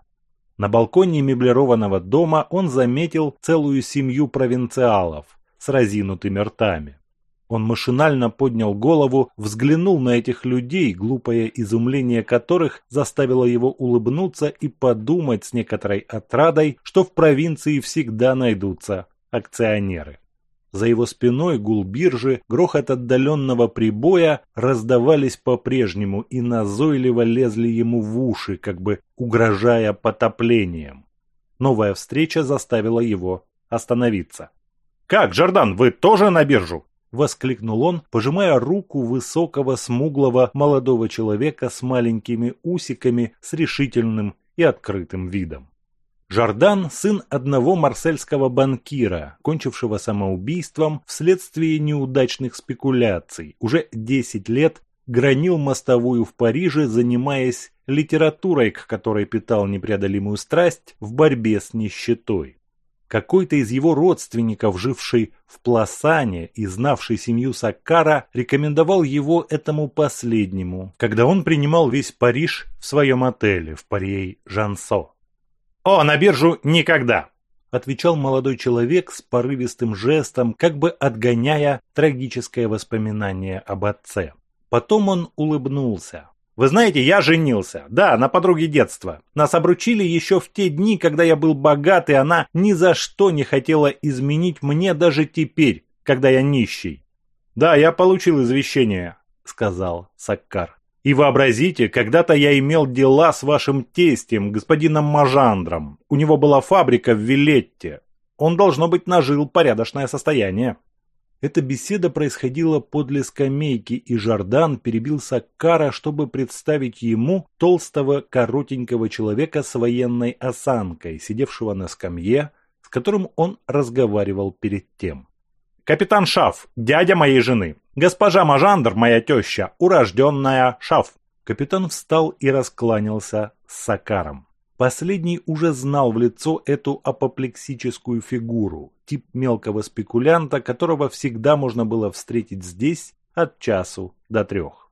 Speaker 1: На балконе меблированного дома он заметил целую семью провинциалов с разинутыми ртами. Он машинально поднял голову, взглянул на этих людей, глупое изумление которых заставило его улыбнуться и подумать с некоторой отрадой, что в провинции всегда найдутся акционеры. За его спиной гул биржи, грохот отдаленного прибоя раздавались по-прежнему и назойливо лезли ему в уши, как бы угрожая потоплением. Новая встреча заставила его остановиться. «Как, Джордан, вы тоже на биржу?» — воскликнул он, пожимая руку высокого, смуглого молодого человека с маленькими усиками, с решительным и открытым видом. Жордан – сын одного марсельского банкира, кончившего самоубийством вследствие неудачных спекуляций. Уже 10 лет гранил мостовую в Париже, занимаясь литературой, к которой питал непреодолимую страсть в борьбе с нищетой. Какой-то из его родственников, живший в Пласане и знавший семью Саккара, рекомендовал его этому последнему, когда он принимал весь Париж в своем отеле в Парей-Жансо. «О, на биржу никогда!» – отвечал молодой человек с порывистым жестом, как бы отгоняя трагическое воспоминание об отце. Потом он улыбнулся. Вы знаете, я женился. Да, на подруге детства. Нас обручили еще в те дни, когда я был богат, и она ни за что не хотела изменить мне даже теперь, когда я нищий. Да, я получил извещение, сказал Саккар. И вообразите, когда-то я имел дела с вашим тестем, господином Мажандром. У него была фабрика в Вилетте. Он, должно быть, нажил порядочное состояние. Эта беседа происходила подле скамейки, и Жордан перебил Саккара, чтобы представить ему толстого коротенького человека с военной осанкой, сидевшего на скамье, с которым он разговаривал перед тем. «Капитан Шаф, дядя моей жены. Госпожа Мажандр, моя теща, урожденная Шаф». Капитан встал и раскланялся с Сакаром. Последний уже знал в лицо эту апоплексическую фигуру, тип мелкого спекулянта, которого всегда можно было встретить здесь от часу до трех.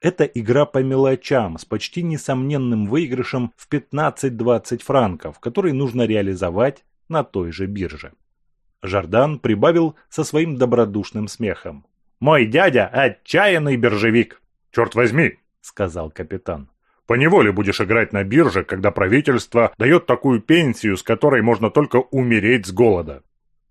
Speaker 1: Это игра по мелочам с почти несомненным выигрышем в 15-20 франков, который нужно реализовать на той же бирже. Жардан прибавил со своим добродушным смехом. «Мой дядя – отчаянный биржевик!»
Speaker 2: «Черт возьми!» – сказал капитан. Поневоле будешь играть на бирже, когда правительство дает такую пенсию, с которой можно только умереть с голода.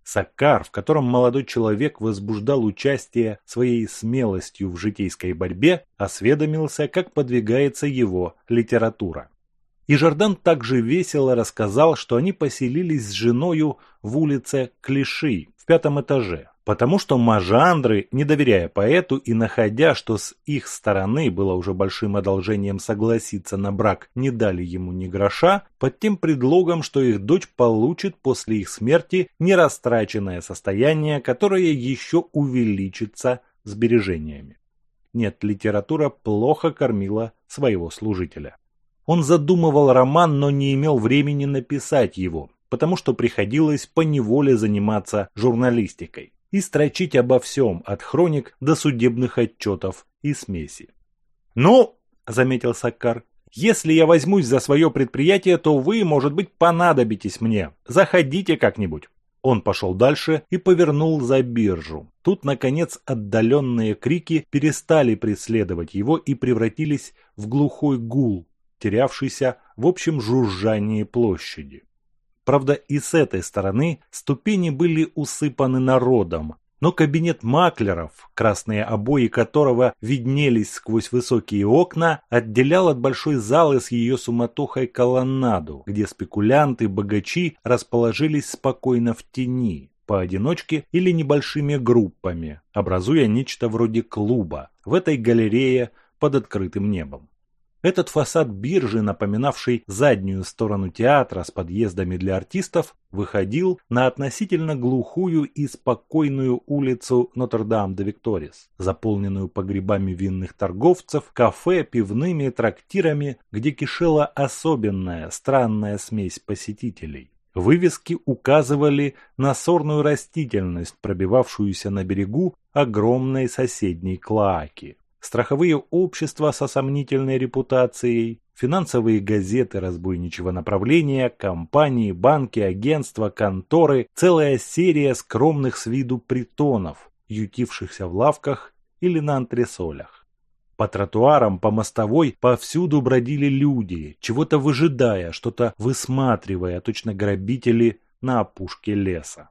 Speaker 1: Саккар, в котором молодой человек возбуждал участие своей смелостью в житейской борьбе, осведомился, как подвигается его литература. И Жордан также весело рассказал, что они поселились с женою в улице Клиши в пятом этаже, Потому что мажандры, не доверяя поэту и находя, что с их стороны было уже большим одолжением согласиться на брак, не дали ему ни гроша, под тем предлогом, что их дочь получит после их смерти нерастраченное состояние, которое еще увеличится сбережениями. Нет, литература плохо кормила своего служителя. Он задумывал роман, но не имел времени написать его, потому что приходилось поневоле заниматься журналистикой и строчить обо всем, от хроник до судебных отчетов и смеси. «Ну, — заметил Саккар, — если я возьмусь за свое предприятие, то вы, может быть, понадобитесь мне. Заходите как-нибудь». Он пошел дальше и повернул за биржу. Тут, наконец, отдаленные крики перестали преследовать его и превратились в глухой гул, терявшийся в общем жужжании площади. Правда, и с этой стороны ступени были усыпаны народом, но кабинет маклеров, красные обои которого виднелись сквозь высокие окна, отделял от большой залы с ее суматохой колоннаду, где спекулянты-богачи расположились спокойно в тени, поодиночке или небольшими группами, образуя нечто вроде клуба в этой галерее под открытым небом. Этот фасад биржи, напоминавший заднюю сторону театра с подъездами для артистов, выходил на относительно глухую и спокойную улицу Нотр-Дам-де-Викторис, заполненную погребами винных торговцев, кафе, пивными, трактирами, где кишела особенная, странная смесь посетителей. Вывески указывали на сорную растительность, пробивавшуюся на берегу огромной соседней клоаки страховые общества со сомнительной репутацией, финансовые газеты разбойничьего направления, компании, банки, агентства, конторы, целая серия скромных с виду притонов, ютившихся в лавках или на антресолях. По тротуарам, по мостовой повсюду бродили люди, чего-то выжидая, что-то высматривая, точно грабители на опушке леса.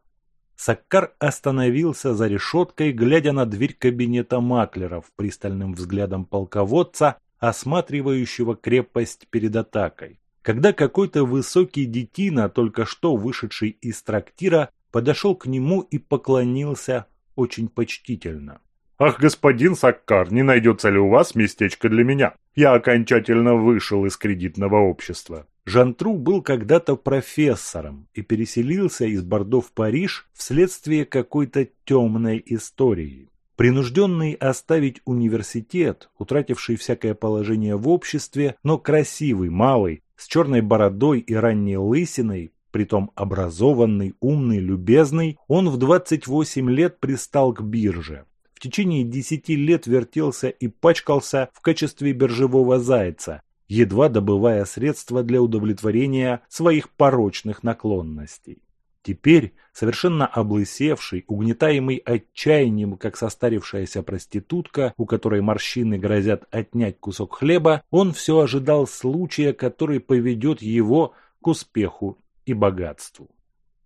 Speaker 1: Саккар остановился за решеткой, глядя на дверь кабинета маклеров пристальным взглядом полководца, осматривающего крепость перед атакой. Когда какой-то высокий детина, только что вышедший из трактира, подошел к нему и поклонился очень почтительно.
Speaker 2: «Ах, господин Саккар, не найдется ли у вас местечко для меня? Я окончательно вышел из кредитного общества.
Speaker 1: Жантру был когда-то профессором и переселился из Бордо в Париж вследствие какой-то темной истории. Принужденный оставить университет, утративший всякое положение в обществе, но красивый, малый, с черной бородой и ранней лысиной, притом образованный, умный, любезный, он в 28 лет пристал к бирже. В течение 10 лет вертелся и пачкался в качестве биржевого зайца, едва добывая средства для удовлетворения своих порочных наклонностей. Теперь, совершенно облысевший, угнетаемый отчаянием, как состарившаяся проститутка, у которой морщины грозят отнять кусок хлеба, он все ожидал случая, который поведет его к успеху и богатству.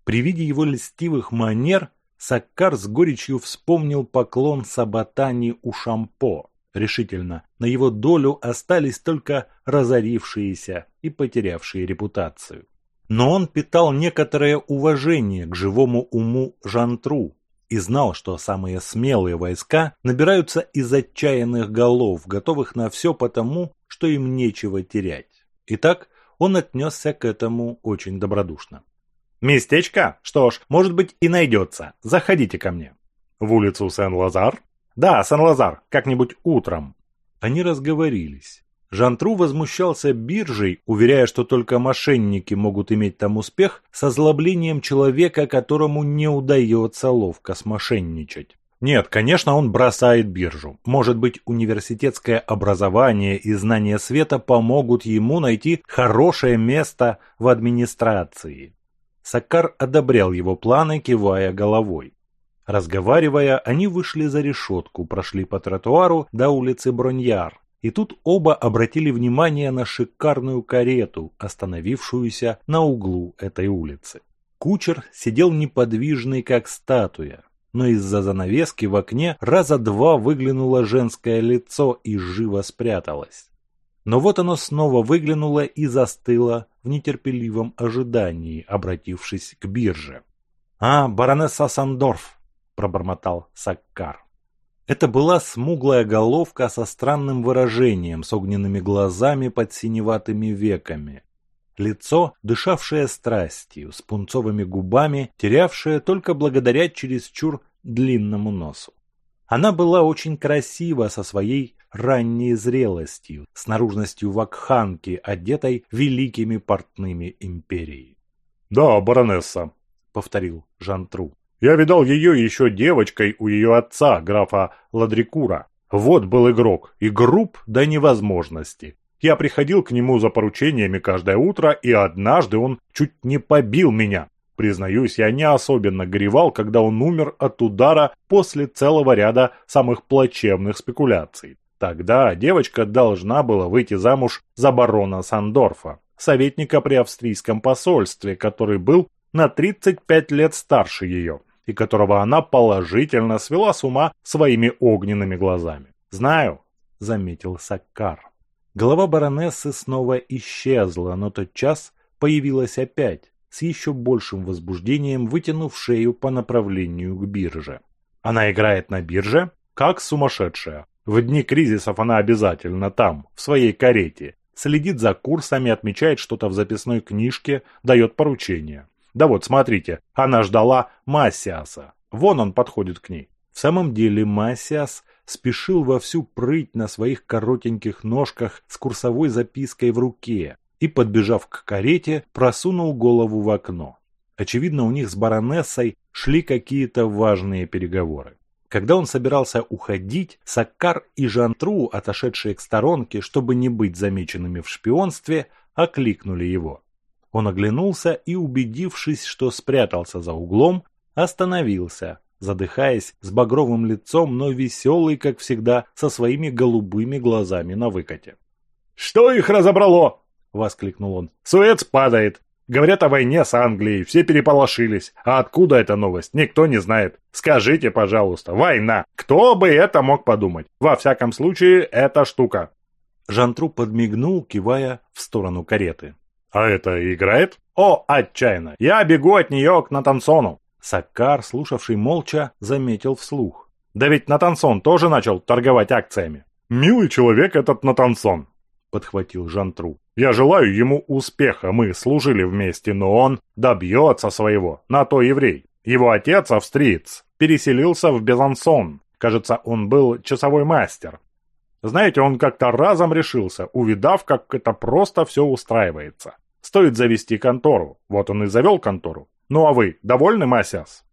Speaker 1: При виде его льстивых манер Саккар с горечью вспомнил поклон Сабатани у Шампо, решительно, на его долю остались только разорившиеся и потерявшие репутацию. Но он питал некоторое уважение к живому уму Жантру и знал, что самые смелые войска набираются из отчаянных голов, готовых на все потому, что им нечего терять. Итак, он отнесся к этому очень добродушно. «Местечко? Что ж, может быть и найдется. Заходите ко мне».
Speaker 2: «В улицу Сен-Лазар?»
Speaker 1: «Да, Сан-Лазар, как-нибудь утром». Они разговорились. Жантру возмущался биржей, уверяя, что только мошенники могут иметь там успех, с озлоблением человека, которому не удается ловко смошенничать. Нет, конечно, он бросает биржу. Может быть, университетское образование и знание света помогут ему найти хорошее место в администрации. Саккар одобрял его планы, кивая головой. Разговаривая, они вышли за решетку, прошли по тротуару до улицы Броньяр. И тут оба обратили внимание на шикарную карету, остановившуюся на углу этой улицы. Кучер сидел неподвижный, как статуя, но из-за занавески в окне раза два выглянуло женское лицо и живо спряталось. Но вот оно снова выглянуло и застыло в нетерпеливом ожидании, обратившись к бирже. «А, баронесса Сандорф!» Пробормотал Саккар. Это была смуглая головка со странным выражением, с огненными глазами под синеватыми веками. Лицо, дышавшее страстью, с пунцовыми губами, терявшее только благодаря чересчур длинному носу. Она была очень красива со своей ранней зрелостью, с наружностью вакханки, одетой великими портными империи.
Speaker 2: «Да, баронесса», —
Speaker 1: повторил Жан Тру.
Speaker 2: Я видал ее еще девочкой у ее отца, графа Ладрикура. Вот был игрок, и груб до невозможности. Я приходил к нему за поручениями каждое утро, и однажды он чуть не побил меня. Признаюсь, я не особенно горевал, когда он умер от удара после целого ряда самых плачевных спекуляций. Тогда девочка должна была выйти замуж за барона Сандорфа, советника при австрийском посольстве, который был на 35 лет старше ее, и которого она положительно свела с ума своими огненными глазами. «Знаю», — заметил Саккар. Голова баронессы снова исчезла, но тот час появилась опять, с еще большим возбуждением вытянув шею по направлению к бирже. Она играет на бирже, как сумасшедшая. В дни кризисов она обязательно там, в своей карете, следит за курсами, отмечает что-то в записной книжке, дает поручения. Да вот, смотрите, она ждала Массиаса. Вон он подходит к ней. В самом деле Массиас спешил во всю прыть на своих коротеньких ножках с курсовой запиской в руке и, подбежав к карете, просунул голову в окно. Очевидно, у них с баронессой шли какие-то важные переговоры. Когда он собирался уходить, Саккар и Жантру, отошедшие к сторонке, чтобы не быть замеченными в шпионстве, окликнули его. Он оглянулся и, убедившись, что спрятался за углом, остановился, задыхаясь, с багровым лицом, но веселый, как всегда, со своими голубыми глазами на выкате. «Что их разобрало?» — воскликнул он. «Суэц падает. Говорят о войне с Англией, все переполошились. А откуда эта новость, никто не знает. Скажите, пожалуйста, война. Кто бы это мог подумать? Во всяком случае, эта штука.
Speaker 1: Жантру подмигнул, кивая в сторону кареты.
Speaker 2: А это играет? О, отчаянно. Я бегу от нее к Натансону.
Speaker 1: Саккар, слушавший молча, заметил вслух.
Speaker 2: Да ведь Натансон тоже начал торговать акциями. Милый человек этот Натансон, подхватил Жантру. Я желаю ему успеха, мы служили вместе, но он добьется своего, на то еврей. Его отец, австриец, переселился в Безансон. Кажется, он был часовой мастер. Знаете, он как-то разом решился, увидав, как это просто все устраивается. Стоит завести контору. Вот он и завел контору. Ну а вы довольны, Масяс?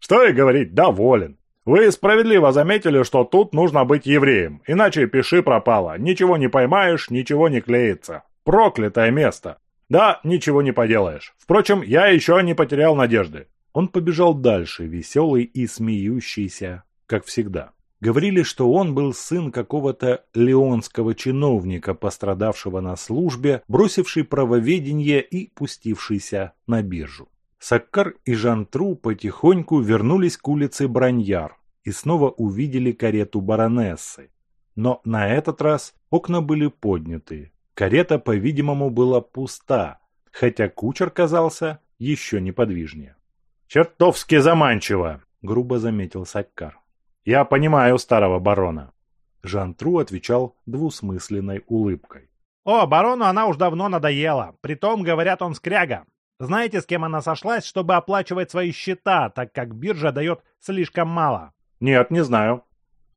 Speaker 2: Что и говорить, доволен. Вы справедливо заметили, что тут нужно быть евреем, иначе пиши пропало. Ничего не поймаешь, ничего не клеится. Проклятое место. Да, ничего не поделаешь. Впрочем, я еще не потерял надежды.
Speaker 1: Он побежал дальше, веселый и смеющийся, как всегда. Говорили, что он был сын какого-то леонского чиновника, пострадавшего на службе, бросивший правоведение и пустившийся на биржу. Саккар и Жантру потихоньку вернулись к улице Браньяр и снова увидели карету баронессы. Но на этот раз окна были подняты, Карета, по-видимому, была пуста, хотя кучер казался еще неподвижнее.
Speaker 2: «Чертовски заманчиво!»
Speaker 1: — грубо заметил Саккар.
Speaker 2: «Я понимаю старого барона».
Speaker 1: Жан-Тру отвечал двусмысленной улыбкой.
Speaker 3: «О, барону она уж давно надоела. Притом, говорят, он скряга. Знаете, с кем она сошлась, чтобы оплачивать свои счета, так как биржа дает слишком мало?»
Speaker 2: «Нет, не знаю».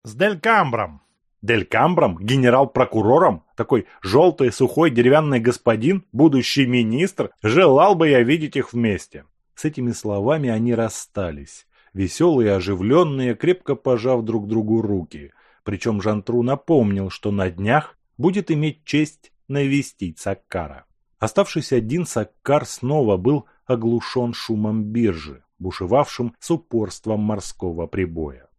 Speaker 3: «С Дель Камбром.
Speaker 2: Дель Камбром, генерал-прокурором, такой желтый сухой деревянный господин, будущий министр, желал бы я видеть их вместе.
Speaker 1: С этими словами они расстались, веселые, оживленные, крепко пожав друг другу руки. Причем Жантру напомнил, что на днях будет иметь честь навестить Саккара. Оставшийся один Саккар снова был оглушен шумом биржи, бушевавшим с упорством морского прибоя.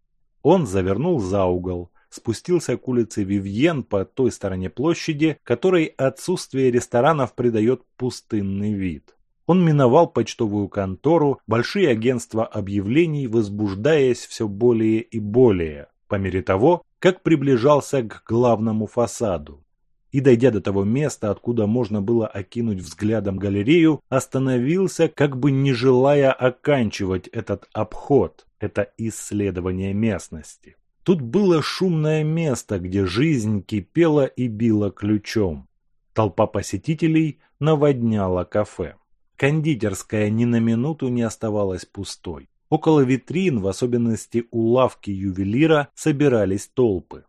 Speaker 1: Он завернул за угол, спустился к улице Вивьен по той стороне площади, которой отсутствие ресторанов придает пустынный вид. Он миновал почтовую контору, большие агентства объявлений, возбуждаясь все более и более, по мере того, как приближался к главному фасаду. И, дойдя до того места, откуда можно было окинуть взглядом галерею, остановился, как бы не желая оканчивать этот обход, это исследование местности. Тут было шумное место, где жизнь кипела и била ключом. Толпа посетителей наводняла кафе. Кондитерская ни на минуту не оставалась пустой. Около витрин, в особенности у лавки ювелира, собирались толпы.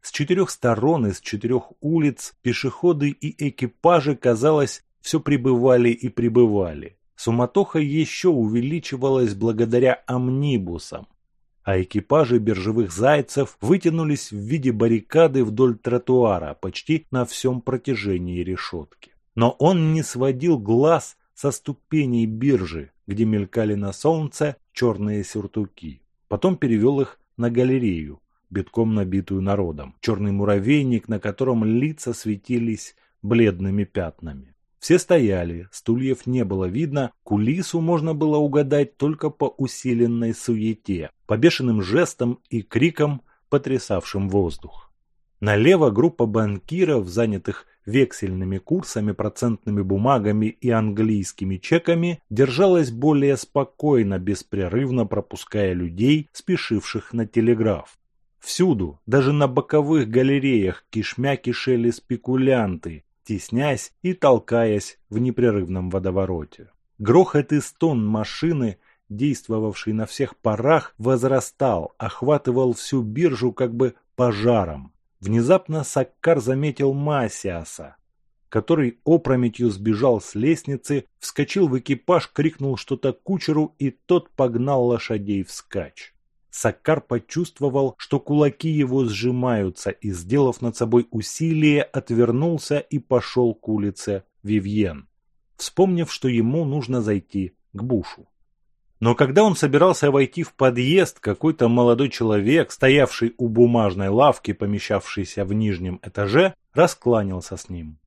Speaker 1: С четырех сторон, из четырех улиц, пешеходы и экипажи, казалось, все прибывали и прибывали. Суматоха еще увеличивалась благодаря амнибусам, а экипажи биржевых зайцев вытянулись в виде баррикады вдоль тротуара почти на всем протяжении решетки. Но он не сводил глаз со ступеней биржи, где мелькали на солнце черные сюртуки. Потом перевел их на галерею, битком набитую народом, черный муравейник, на котором лица светились бледными пятнами. Все стояли, стульев не было видно, кулису можно было угадать только по усиленной суете, по бешеным жестам и крикам, потрясавшим воздух. Налево группа банкиров, занятых вексельными курсами, процентными бумагами и английскими чеками, держалась более спокойно, беспрерывно пропуская людей, спешивших на телеграф. Всюду, даже на боковых галереях, кишмя кишели спекулянты, теснясь и толкаясь в непрерывном водовороте. Грохот и стон машины, действовавший на всех парах, возрастал, охватывал всю биржу как бы пожаром. Внезапно Саккар заметил Масиаса, который опрометью сбежал с лестницы, вскочил в экипаж, крикнул что-то кучеру, и тот погнал лошадей вскачь. Саккар почувствовал, что кулаки его сжимаются, и, сделав над собой усилие, отвернулся и пошел к улице Вивьен, вспомнив, что ему нужно зайти к Бушу. Но когда он собирался войти в подъезд, какой-то молодой человек, стоявший у бумажной лавки, помещавшейся в нижнем этаже, раскланялся с ним.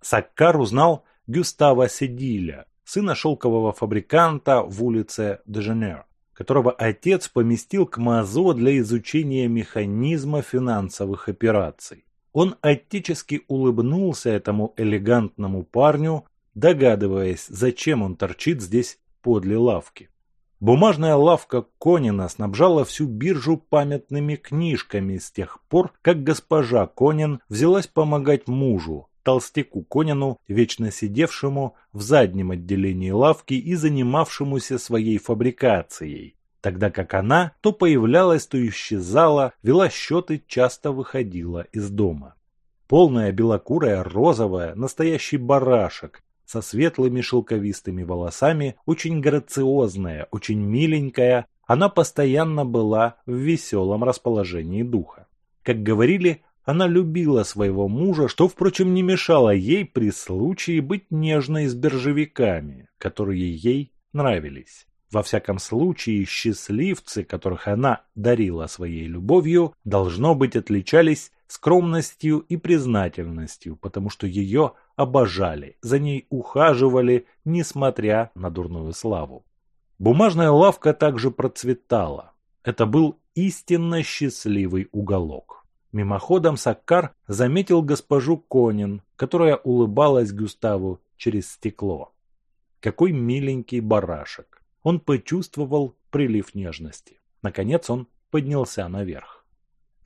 Speaker 1: Саккар узнал Гюстава Седиля, сына шелкового фабриканта в улице Деженер которого отец поместил к МАЗО для изучения механизма финансовых операций. Он отечески улыбнулся этому элегантному парню, догадываясь, зачем он торчит здесь подле лавки. Бумажная лавка Конина снабжала всю биржу памятными книжками с тех пор, как госпожа Конин взялась помогать мужу, толстяку Конину, вечно сидевшему в заднем отделении лавки и занимавшемуся своей фабрикацией, тогда как она то появлялась, то исчезала, вела счеты, часто выходила из дома. Полная белокурая, розовая, настоящий барашек, со светлыми шелковистыми волосами, очень грациозная, очень миленькая, она постоянно была в веселом расположении духа. Как говорили, она любила своего мужа, что, впрочем, не мешало ей при случае быть нежной с биржевиками, которые ей нравились. Во всяком случае, счастливцы, которых она дарила своей любовью, должно быть отличались скромностью и признательностью, потому что ее обожали, за ней ухаживали, несмотря на дурную славу. Бумажная лавка также процветала. Это был истинно счастливый уголок. Мимоходом Саккар заметил госпожу Конин, которая улыбалась Густаву через стекло. Какой миленький барашек. Он почувствовал прилив нежности. Наконец он поднялся наверх.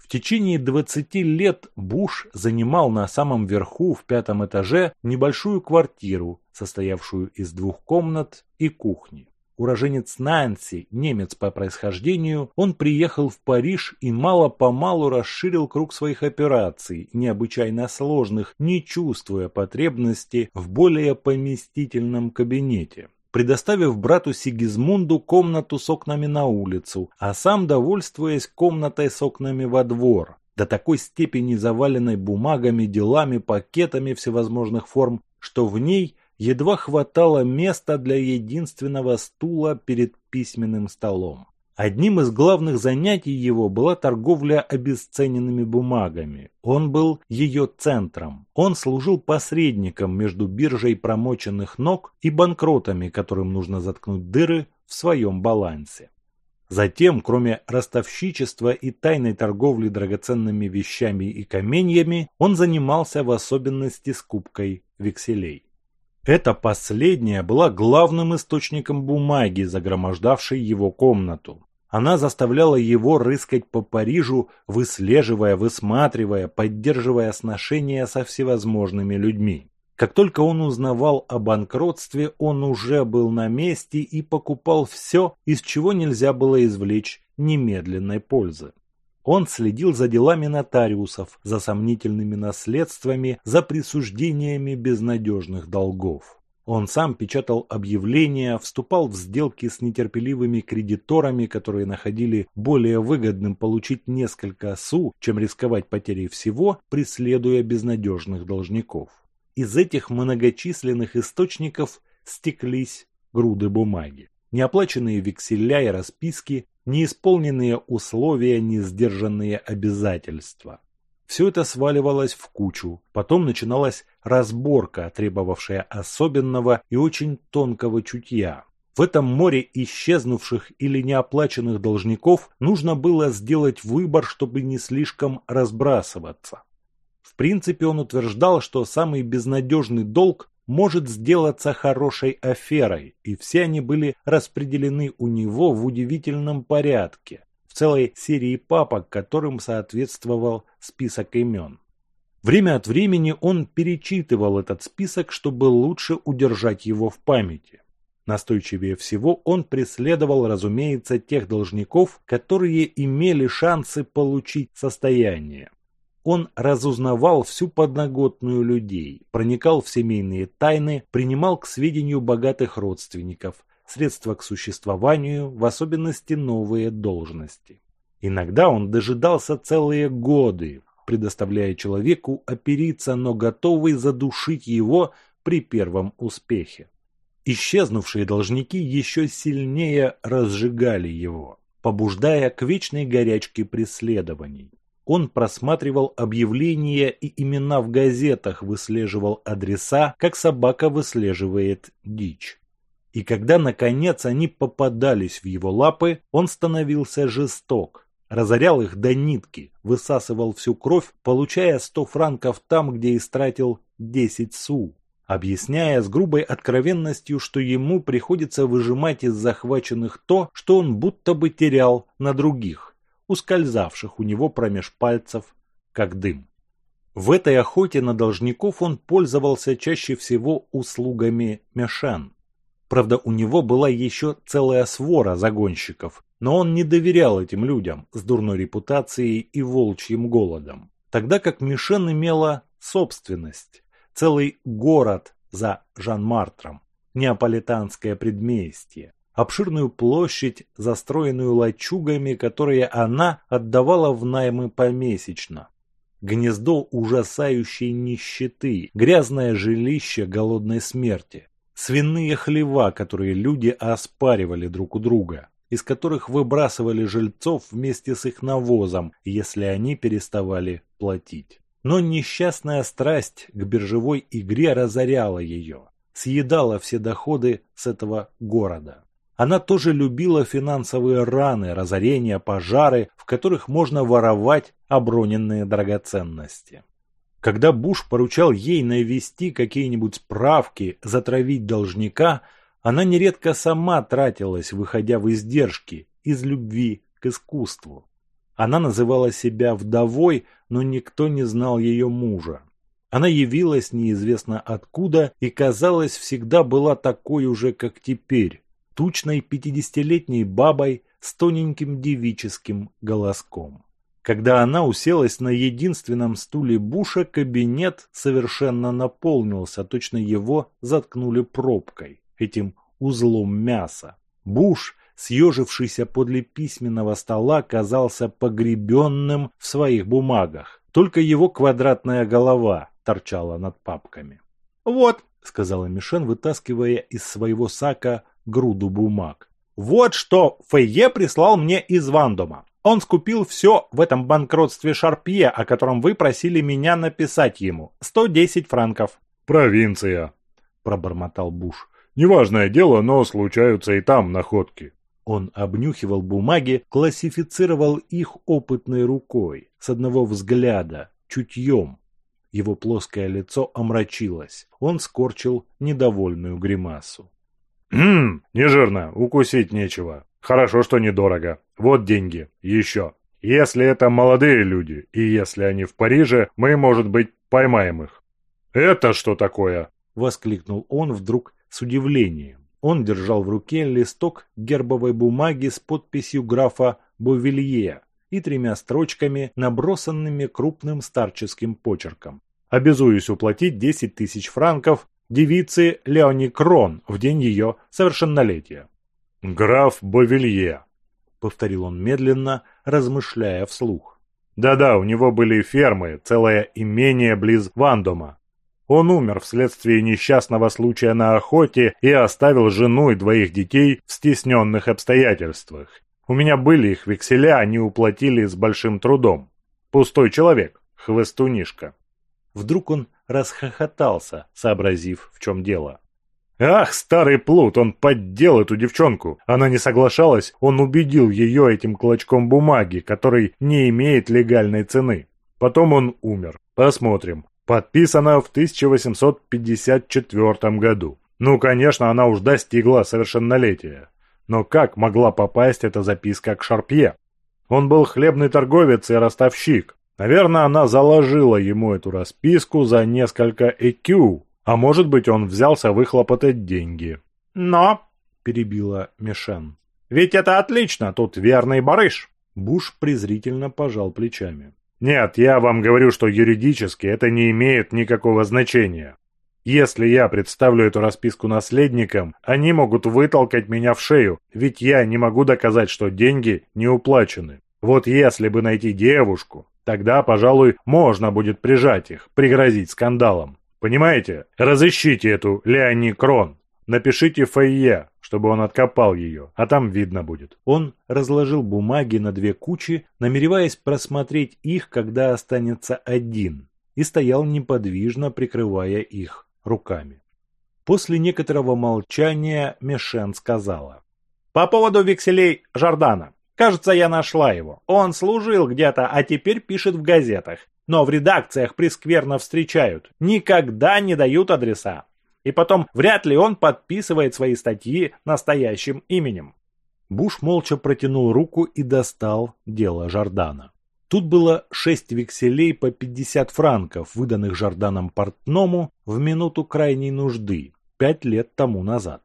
Speaker 1: В течение 20 лет Буш занимал на самом верху в пятом этаже небольшую квартиру, состоявшую из двух комнат и кухни. Уроженец Нанси, немец по происхождению, он приехал в Париж и мало-помалу расширил круг своих операций, необычайно сложных, не чувствуя потребности в более поместительном кабинете предоставив брату Сигизмунду комнату с окнами на улицу, а сам довольствуясь комнатой с окнами во двор, до такой степени заваленной бумагами, делами, пакетами всевозможных форм, что в ней едва хватало места для единственного стула перед письменным столом. Одним из главных занятий его была торговля обесцененными бумагами. Он был ее центром. Он служил посредником между биржей промоченных ног и банкротами, которым нужно заткнуть дыры в своем балансе. Затем, кроме ростовщичества и тайной торговли драгоценными вещами и каменьями, он занимался в особенности скупкой векселей. Эта последняя была главным источником бумаги, загромождавшей его комнату. Она заставляла его рыскать по Парижу, выслеживая, высматривая, поддерживая сношения со всевозможными людьми. Как только он узнавал о банкротстве, он уже был на месте и покупал все, из чего нельзя было извлечь немедленной пользы. Он следил за делами нотариусов, за сомнительными наследствами, за присуждениями безнадежных долгов. Он сам печатал объявления, вступал в сделки с нетерпеливыми кредиторами, которые находили более выгодным получить несколько су, чем рисковать потерей всего, преследуя безнадежных должников. Из этих многочисленных источников стеклись груды бумаги. Неоплаченные векселя и расписки, неисполненные условия, несдержанные обязательства. Все это сваливалось в кучу. Потом начиналась разборка, требовавшая особенного и очень тонкого чутья. В этом море исчезнувших или неоплаченных должников нужно было сделать выбор, чтобы не слишком разбрасываться. В принципе, он утверждал, что самый безнадежный долг может сделаться хорошей аферой, и все они были распределены у него в удивительном порядке целой серии папок, которым соответствовал список имен. Время от времени он перечитывал этот список, чтобы лучше удержать его в памяти. Настойчивее всего он преследовал, разумеется, тех должников, которые имели шансы получить состояние. Он разузнавал всю подноготную людей, проникал в семейные тайны, принимал к сведению богатых родственников, средства к существованию, в особенности новые должности. Иногда он дожидался целые годы, предоставляя человеку опериться, но готовый задушить его при первом успехе. Исчезнувшие должники еще сильнее разжигали его, побуждая к вечной горячке преследований. Он просматривал объявления и имена в газетах, выслеживал адреса, как собака выслеживает дичь. И когда, наконец, они попадались в его лапы, он становился жесток, разорял их до нитки, высасывал всю кровь, получая 100 франков там, где истратил 10 су, объясняя с грубой откровенностью, что ему приходится выжимать из захваченных то, что он будто бы терял на других, ускользавших у него промеж пальцев, как дым. В этой охоте на должников он пользовался чаще всего услугами Мешан, Правда, у него была еще целая свора загонщиков, но он не доверял этим людям с дурной репутацией и волчьим голодом. Тогда как Мишен имела собственность, целый город за Жан-Мартром, неаполитанское предместье, обширную площадь, застроенную лачугами, которые она отдавала в наймы помесячно. Гнездо ужасающей нищеты, грязное жилище голодной смерти, свиные хлева, которые люди оспаривали друг у друга, из которых выбрасывали жильцов вместе с их навозом, если они переставали платить. Но несчастная страсть к биржевой игре разоряла ее, съедала все доходы с этого города. Она тоже любила финансовые раны, разорения, пожары, в которых можно воровать оброненные драгоценности. Когда Буш поручал ей навести какие-нибудь справки, затравить должника, она нередко сама тратилась, выходя в издержки, из любви к искусству. Она называла себя вдовой, но никто не знал ее мужа. Она явилась неизвестно откуда и, казалось, всегда была такой уже, как теперь, тучной пятидесятилетней бабой с тоненьким девическим голоском. Когда она уселась на единственном стуле Буша, кабинет совершенно наполнился, точно его заткнули пробкой, этим узлом мяса. Буш, съежившийся подле письменного стола, казался погребенным в своих бумагах. Только его квадратная голова торчала над папками. «Вот», — сказала Мишен, вытаскивая из своего сака груду бумаг. «Вот что Фейе прислал мне из Вандома. Он скупил все в этом банкротстве Шарпье, о котором вы просили меня написать ему. 110 франков.
Speaker 2: «Провинция», – пробормотал Буш. «Неважное дело, но случаются и там находки».
Speaker 1: Он обнюхивал бумаги, классифицировал их опытной рукой, с одного взгляда, чутьем. Его плоское лицо омрачилось. Он скорчил недовольную гримасу.
Speaker 2: «Хм, не жирно, укусить нечего. Хорошо, что недорого. Вот деньги. Еще. Если это молодые люди, и если они в Париже, мы, может быть, поймаем их. Это что такое?
Speaker 1: Воскликнул он вдруг с удивлением. Он держал в руке листок гербовой бумаги с подписью графа Бовилье и тремя строчками, набросанными крупным старческим почерком. Обязуюсь уплатить 10 тысяч франков девицы Леони Крон в день ее совершеннолетия.
Speaker 2: «Граф Бовилье», —
Speaker 1: повторил он медленно, размышляя вслух.
Speaker 2: «Да-да, у него были фермы, целое имение близ Вандома. Он умер вследствие несчастного случая на охоте и оставил жену и двоих детей в стесненных обстоятельствах. У меня были их векселя, они уплатили с большим трудом. Пустой человек, хвостунишка».
Speaker 1: Вдруг он расхохотался, сообразив, в чем дело.
Speaker 2: Ах, старый плут, он поддел эту девчонку. Она не соглашалась, он убедил ее этим клочком бумаги, который не имеет легальной цены. Потом он умер. Посмотрим. Подписано в 1854 году. Ну, конечно, она уж достигла совершеннолетия. Но как могла попасть эта записка к Шарпье? Он был хлебный торговец и ростовщик. Наверное, она заложила ему эту расписку за несколько ЭКЮ, а может быть, он взялся выхлопотать деньги.
Speaker 3: «Но», — перебила Мишен, — «ведь это отлично, тут верный барыш».
Speaker 1: Буш презрительно пожал плечами.
Speaker 2: «Нет, я вам говорю, что юридически это не имеет никакого значения. Если я представлю эту расписку наследникам, они могут вытолкать меня в шею, ведь я не могу доказать, что деньги не уплачены. Вот если бы найти девушку, Тогда, пожалуй, можно будет прижать их, пригрозить скандалом. Понимаете? Разыщите эту Леони Крон. Напишите Фойе, чтобы он откопал ее, а там видно будет.
Speaker 1: Он разложил бумаги на две кучи, намереваясь просмотреть их, когда останется один, и стоял неподвижно, прикрывая их руками. После некоторого молчания Мишен сказала.
Speaker 3: «По поводу векселей Жордана. Кажется, я нашла его. Он служил где-то, а теперь пишет в газетах. Но в редакциях прескверно встречают. Никогда не дают адреса. И потом, вряд ли он подписывает свои статьи настоящим именем.
Speaker 1: Буш молча протянул руку и достал дело Жордана. Тут было шесть векселей по 50 франков, выданных Жорданом портному в минуту крайней нужды, пять лет тому назад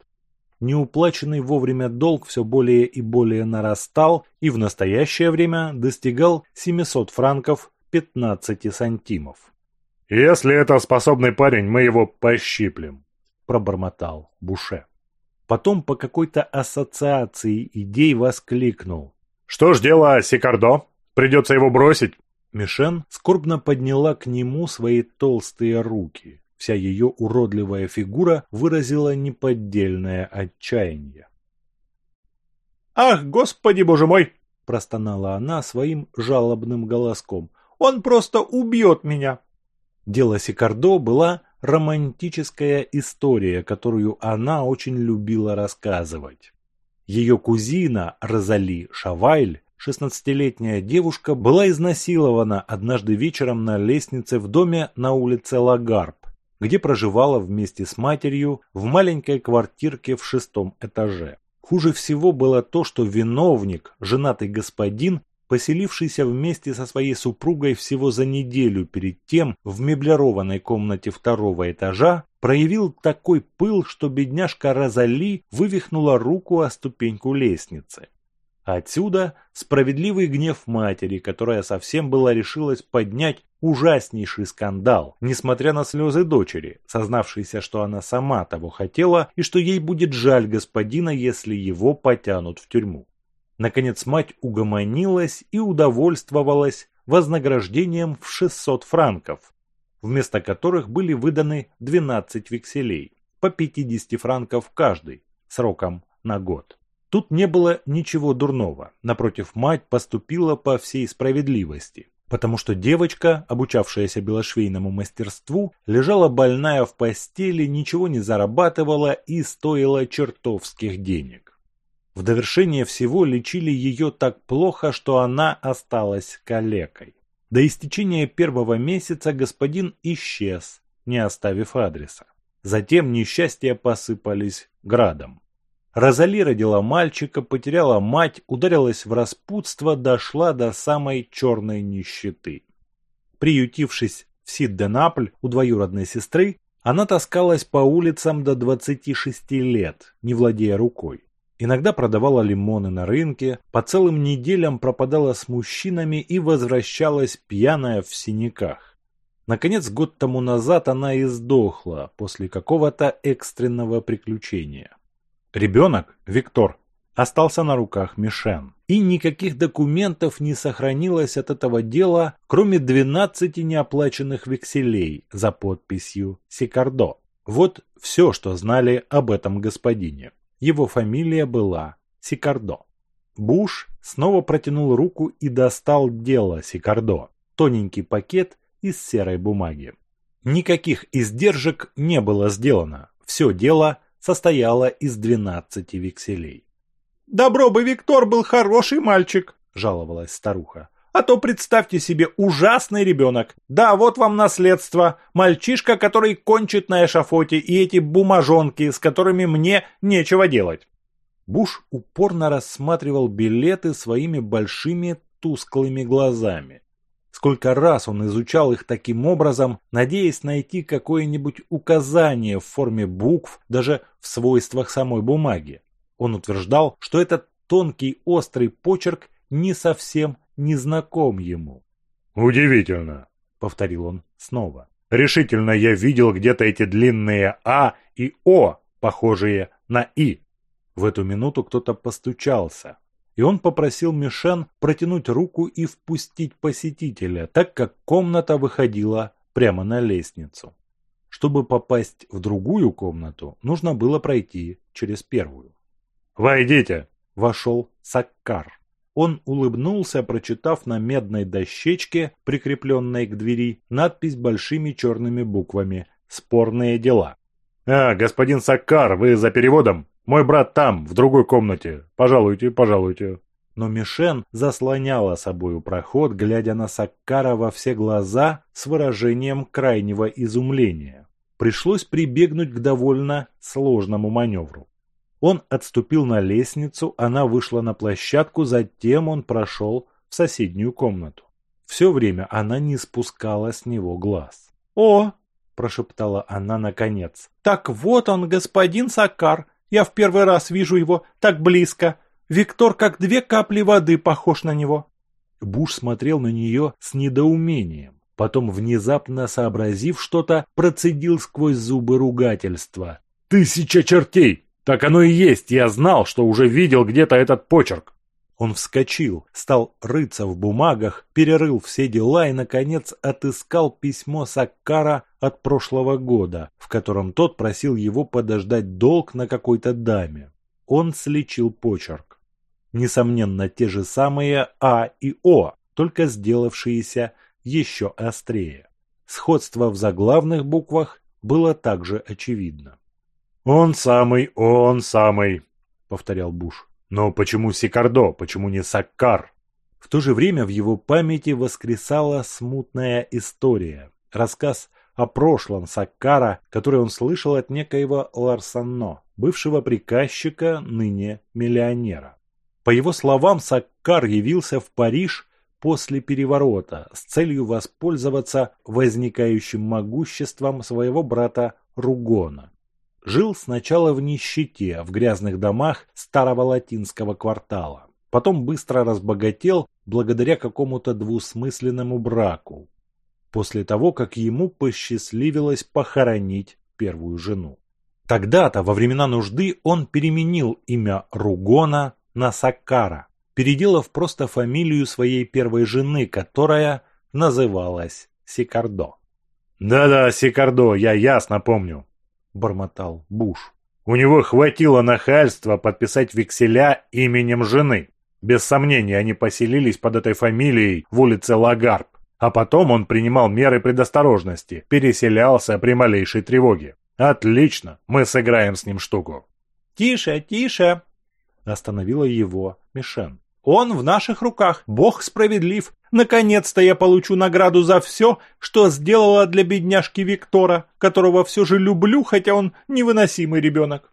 Speaker 1: неуплаченный вовремя долг все более и более нарастал и в настоящее время достигал 700 франков 15 сантимов.
Speaker 2: «Если это способный парень, мы его пощиплем», – пробормотал Буше.
Speaker 1: Потом по какой-то ассоциации идей воскликнул.
Speaker 2: «Что ж дело Сикардо? Придется его бросить?»
Speaker 1: Мишен скорбно подняла к нему свои толстые руки. Вся ее уродливая фигура выразила неподдельное отчаяние.
Speaker 3: «Ах, господи боже мой!» – простонала
Speaker 1: она своим жалобным голоском.
Speaker 3: «Он просто убьет меня!»
Speaker 1: Дело Сикардо была романтическая история, которую она очень любила рассказывать. Ее кузина Розали Шавайль, шестнадцатилетняя девушка, была изнасилована однажды вечером на лестнице в доме на улице Лагарб где проживала вместе с матерью в маленькой квартирке в шестом этаже. Хуже всего было то, что виновник, женатый господин, поселившийся вместе со своей супругой всего за неделю перед тем в меблированной комнате второго этажа, проявил такой пыл, что бедняжка Розали вывихнула руку о ступеньку лестницы. Отсюда справедливый гнев матери, которая совсем была решилась поднять ужаснейший скандал, несмотря на слезы дочери, сознавшейся, что она сама того хотела и что ей будет жаль господина, если его потянут в тюрьму. Наконец мать угомонилась и удовольствовалась вознаграждением в 600 франков, вместо которых были выданы 12 векселей, по 50 франков каждый, сроком на год. Тут не было ничего дурного. Напротив, мать поступила по всей справедливости. Потому что девочка, обучавшаяся белошвейному мастерству, лежала больная в постели, ничего не зарабатывала и стоила чертовских денег. В довершение всего лечили ее так плохо, что она осталась калекой. До истечения первого месяца господин исчез, не оставив адреса. Затем несчастья посыпались градом. Розали родила мальчика, потеряла мать, ударилась в распутство, дошла до самой черной нищеты. Приютившись в Сид-де-Напль у двоюродной сестры, она таскалась по улицам до 26 лет, не владея рукой. Иногда продавала лимоны на рынке, по целым неделям пропадала с мужчинами и возвращалась пьяная в синяках. Наконец, год тому назад она и сдохла после какого-то экстренного приключения. Ребенок, Виктор, остался на руках Мишен. И никаких документов не сохранилось от этого дела, кроме 12 неоплаченных векселей за подписью Сикардо. Вот все, что знали об этом господине. Его фамилия была Сикардо. Буш снова протянул руку и достал дело Сикардо. Тоненький пакет из серой бумаги. Никаких издержек не было сделано. Все дело состояло из 12 векселей.
Speaker 3: «Добро бы Виктор был хороший мальчик», – жаловалась старуха. «А то представьте себе ужасный ребенок. Да, вот вам наследство. Мальчишка, который кончит на эшафоте, и эти бумажонки, с которыми мне нечего делать».
Speaker 1: Буш упорно рассматривал билеты своими большими тусклыми глазами. Сколько раз он изучал их таким образом, надеясь найти какое-нибудь указание в форме букв, даже в свойствах самой бумаги. Он утверждал, что этот тонкий острый почерк не совсем не знаком ему.
Speaker 2: «Удивительно», — повторил он снова. «Решительно я видел где-то эти длинные «А» и «О», похожие на «И».
Speaker 1: В эту минуту кто-то постучался и он попросил Мишен протянуть руку и впустить посетителя, так как комната выходила прямо на лестницу. Чтобы попасть в другую комнату, нужно было пройти через первую.
Speaker 2: «Войдите!»
Speaker 1: – вошел Саккар. Он улыбнулся, прочитав на медной дощечке, прикрепленной к двери, надпись большими черными буквами «Спорные дела».
Speaker 2: «А, господин Саккар, вы за переводом?» Мой брат там, в другой комнате. Пожалуйте, пожалуйте».
Speaker 1: Но Мишен заслоняла собою проход, глядя на Саккара во все глаза с выражением крайнего изумления. Пришлось прибегнуть к довольно сложному маневру. Он отступил на лестницу, она вышла на площадку, затем он прошел в соседнюю комнату. Все время она не спускала с него глаз.
Speaker 3: «О!» – прошептала она наконец. «Так вот он, господин Саккар, я в первый раз вижу его так близко. Виктор как две капли воды похож на него».
Speaker 1: Буш смотрел на нее с недоумением. Потом, внезапно сообразив что-то, процедил сквозь зубы ругательства.
Speaker 2: «Тысяча чертей! Так оно и есть! Я знал, что уже видел где-то этот почерк!»
Speaker 1: Он вскочил, стал рыться в бумагах, перерыл все дела и, наконец, отыскал письмо Саккара от прошлого года, в котором тот просил его подождать долг на какой-то даме. Он слечил почерк. Несомненно, те же самые А и О, только сделавшиеся еще острее. Сходство в заглавных буквах было также очевидно.
Speaker 2: «Он самый, он самый», — повторял Буш. Но почему Сикардо, почему не Саккар?
Speaker 1: В то же время в его памяти воскресала смутная история. Рассказ о прошлом Саккара, который он слышал от некоего Ларсанно, бывшего приказчика, ныне миллионера. По его словам, Саккар явился в Париж после переворота с целью воспользоваться возникающим могуществом своего брата Ругона. Жил сначала в нищете, в грязных домах старого латинского квартала. Потом быстро разбогател благодаря какому-то двусмысленному браку. После того, как ему посчастливилось похоронить первую жену. Тогда-то, во времена нужды, он переменил имя Ругона на Сакара, переделав просто фамилию своей первой жены, которая называлась Сикардо.
Speaker 2: «Да-да, Сикардо, я ясно помню.
Speaker 1: – бормотал Буш.
Speaker 2: «У него хватило нахальства подписать векселя именем жены. Без сомнения, они поселились под этой фамилией в улице Лагарб. А потом он принимал меры предосторожности, переселялся при малейшей тревоге. Отлично, мы сыграем с ним штуку».
Speaker 3: «Тише, тише!» – остановила его Мишен. Он в наших руках, Бог справедлив. Наконец-то я получу награду за все, что сделала для бедняжки Виктора, которого все же люблю, хотя он невыносимый ребенок.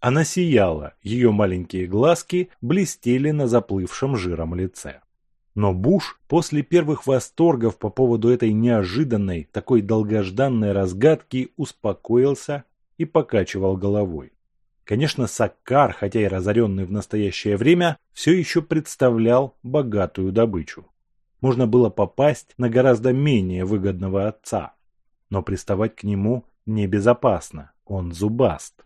Speaker 1: Она сияла, ее маленькие глазки блестели на заплывшем жиром лице. Но Буш после первых восторгов по поводу этой неожиданной, такой долгожданной разгадки успокоился и покачивал головой. Конечно, Саккар, хотя и разоренный в настоящее время, все еще представлял богатую добычу. можно было попасть на гораздо менее выгодного отца. Но приставать к нему небезопасно, он зубаст.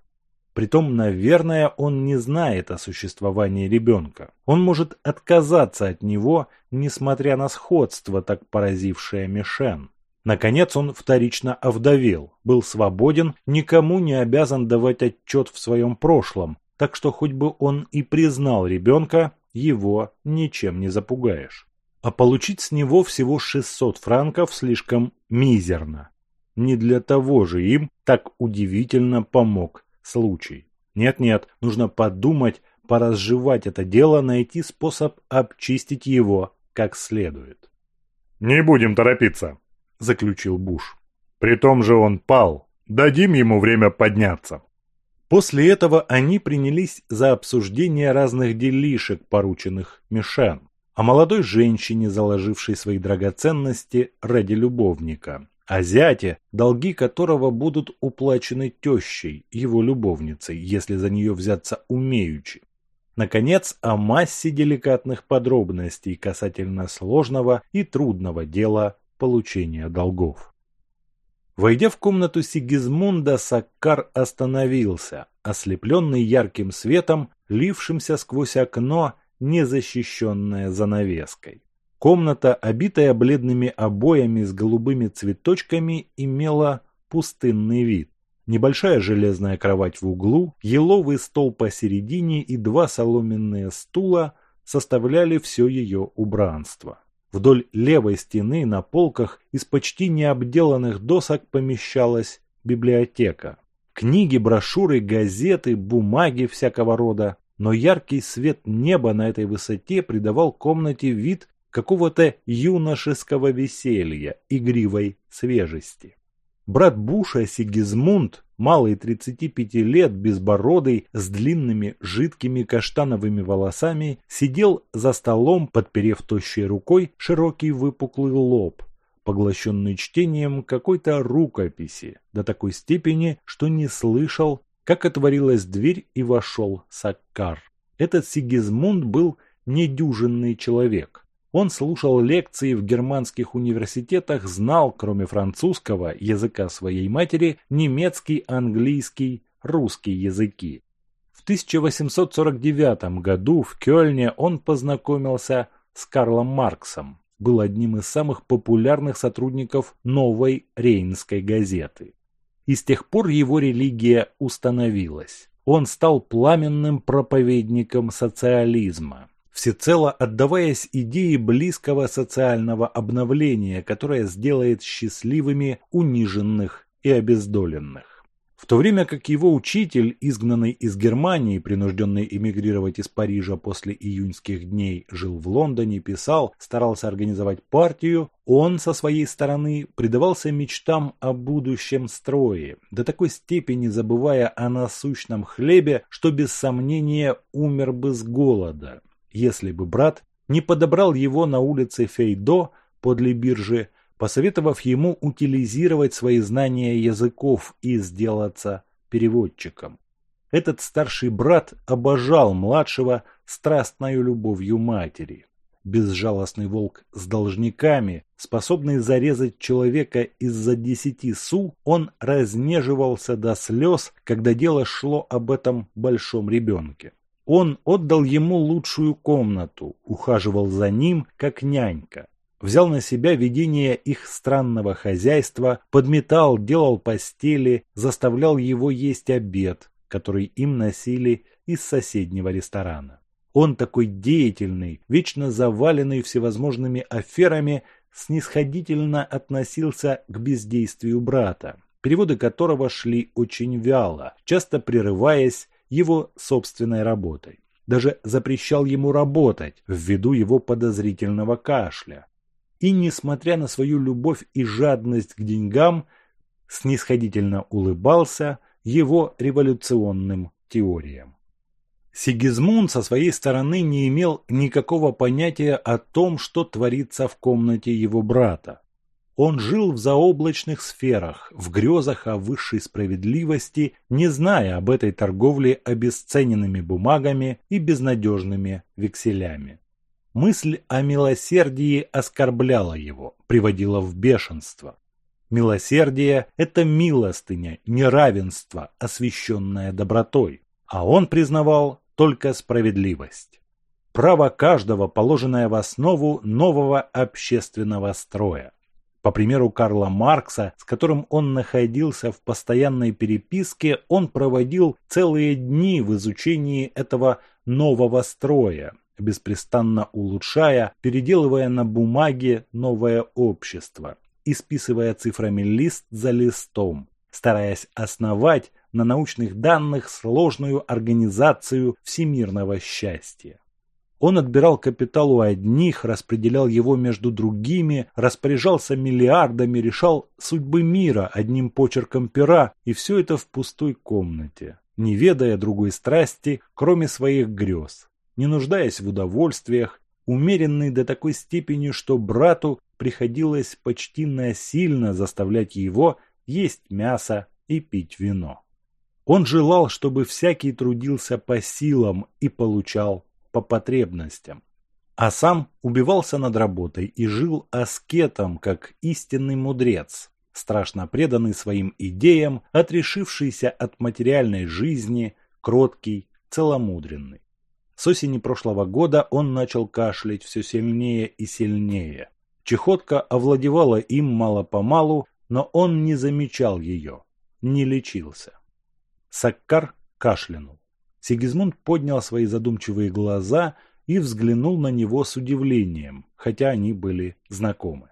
Speaker 1: Притом, наверное, он не знает о существовании ребенка. Он может отказаться от него, несмотря на сходство, так поразившее Мишен. Наконец он вторично овдовел, был свободен, никому не обязан давать отчет в своем прошлом, так что хоть бы он и признал ребенка, его ничем не запугаешь. А получить с него всего 600 франков слишком мизерно. Не для того же им так удивительно помог случай. Нет-нет, нужно подумать, поразжевать это дело, найти способ обчистить его как следует.
Speaker 2: «Не будем торопиться», – заключил Буш. «При том же он пал. Дадим ему время подняться».
Speaker 1: После этого они принялись за обсуждение разных делишек, порученных Мишен, о молодой женщине, заложившей свои драгоценности ради любовника, о зяте, долги которого будут уплачены тещей, его любовницей, если за нее взяться умеючи. Наконец, о массе деликатных подробностей касательно сложного и трудного дела получения долгов. Войдя в комнату Сигизмунда, Саккар остановился, ослепленный ярким светом, лившимся сквозь окно, незащищенное занавеской. Комната, обитая бледными обоями с голубыми цветочками, имела пустынный вид. Небольшая железная кровать в углу, еловый стол посередине и два соломенные стула составляли все ее убранство. Вдоль левой стены на полках из почти необделанных досок помещалась библиотека. Книги, брошюры, газеты, бумаги всякого рода. Но яркий свет неба на этой высоте придавал комнате вид какого-то юношеского веселья, игривой свежести. Брат Буша Сигизмунд, малый 35 лет, безбородый, с длинными жидкими каштановыми волосами, сидел за столом, подперев тощей рукой широкий выпуклый лоб, поглощенный чтением какой-то рукописи, до такой степени, что не слышал, как отворилась дверь и вошел Саккар. Этот Сигизмунд был недюжинный человек. Он слушал лекции в германских университетах, знал, кроме французского, языка своей матери, немецкий, английский, русский языки. В 1849 году в Кёльне он познакомился с Карлом Марксом, был одним из самых популярных сотрудников новой Рейнской газеты. И с тех пор его религия установилась. Он стал пламенным проповедником социализма всецело отдаваясь идее близкого социального обновления, которое сделает счастливыми униженных и обездоленных. В то время как его учитель, изгнанный из Германии, принужденный эмигрировать из Парижа после июньских дней, жил в Лондоне, писал, старался организовать партию, он со своей стороны предавался мечтам о будущем строе, до такой степени забывая о насущном хлебе, что без сомнения умер бы с голода если бы брат не подобрал его на улице Фейдо подле биржи, посоветовав ему утилизировать свои знания языков и сделаться переводчиком. Этот старший брат обожал младшего страстной любовью матери. Безжалостный волк с должниками, способный зарезать человека из-за десяти су, он разнеживался до слез, когда дело шло об этом большом ребенке. Он отдал ему лучшую комнату, ухаживал за ним, как нянька. Взял на себя ведение их странного хозяйства, подметал, делал постели, заставлял его есть обед, который им носили из соседнего ресторана. Он такой деятельный, вечно заваленный всевозможными аферами, снисходительно относился к бездействию брата, переводы которого шли очень вяло, часто прерываясь его собственной работой. Даже запрещал ему работать ввиду его подозрительного кашля. И, несмотря на свою любовь и жадность к деньгам, снисходительно улыбался его революционным теориям. Сигизмунд со своей стороны не имел никакого понятия о том, что творится в комнате его брата. Он жил в заоблачных сферах, в грезах о высшей справедливости, не зная об этой торговле обесцененными бумагами и безнадежными векселями. Мысль о милосердии оскорбляла его, приводила в бешенство. Милосердие – это милостыня, неравенство, освященное добротой, а он признавал только справедливость. Право каждого, положенное в основу нового общественного строя. По примеру Карла Маркса, с которым он находился в постоянной переписке, он проводил целые дни в изучении этого нового строя, беспрестанно улучшая, переделывая на бумаге новое общество, исписывая цифрами лист за листом, стараясь основать на научных данных сложную организацию всемирного счастья. Он отбирал капитал у одних, распределял его между другими, распоряжался миллиардами, решал судьбы мира одним почерком пера, и все это в пустой комнате, не ведая другой страсти, кроме своих грез, не нуждаясь в удовольствиях, умеренный до такой степени, что брату приходилось почти насильно заставлять его есть мясо и пить вино. Он желал, чтобы всякий трудился по силам и получал по потребностям. А сам убивался над работой и жил аскетом, как истинный мудрец, страшно преданный своим идеям, отрешившийся от материальной жизни, кроткий, целомудренный. С осени прошлого года он начал кашлять все сильнее и сильнее. Чехотка овладевала им мало-помалу, но он не замечал ее, не лечился. Саккар кашлянул. Сигизмунд поднял свои задумчивые глаза и взглянул на него с удивлением, хотя они были знакомы.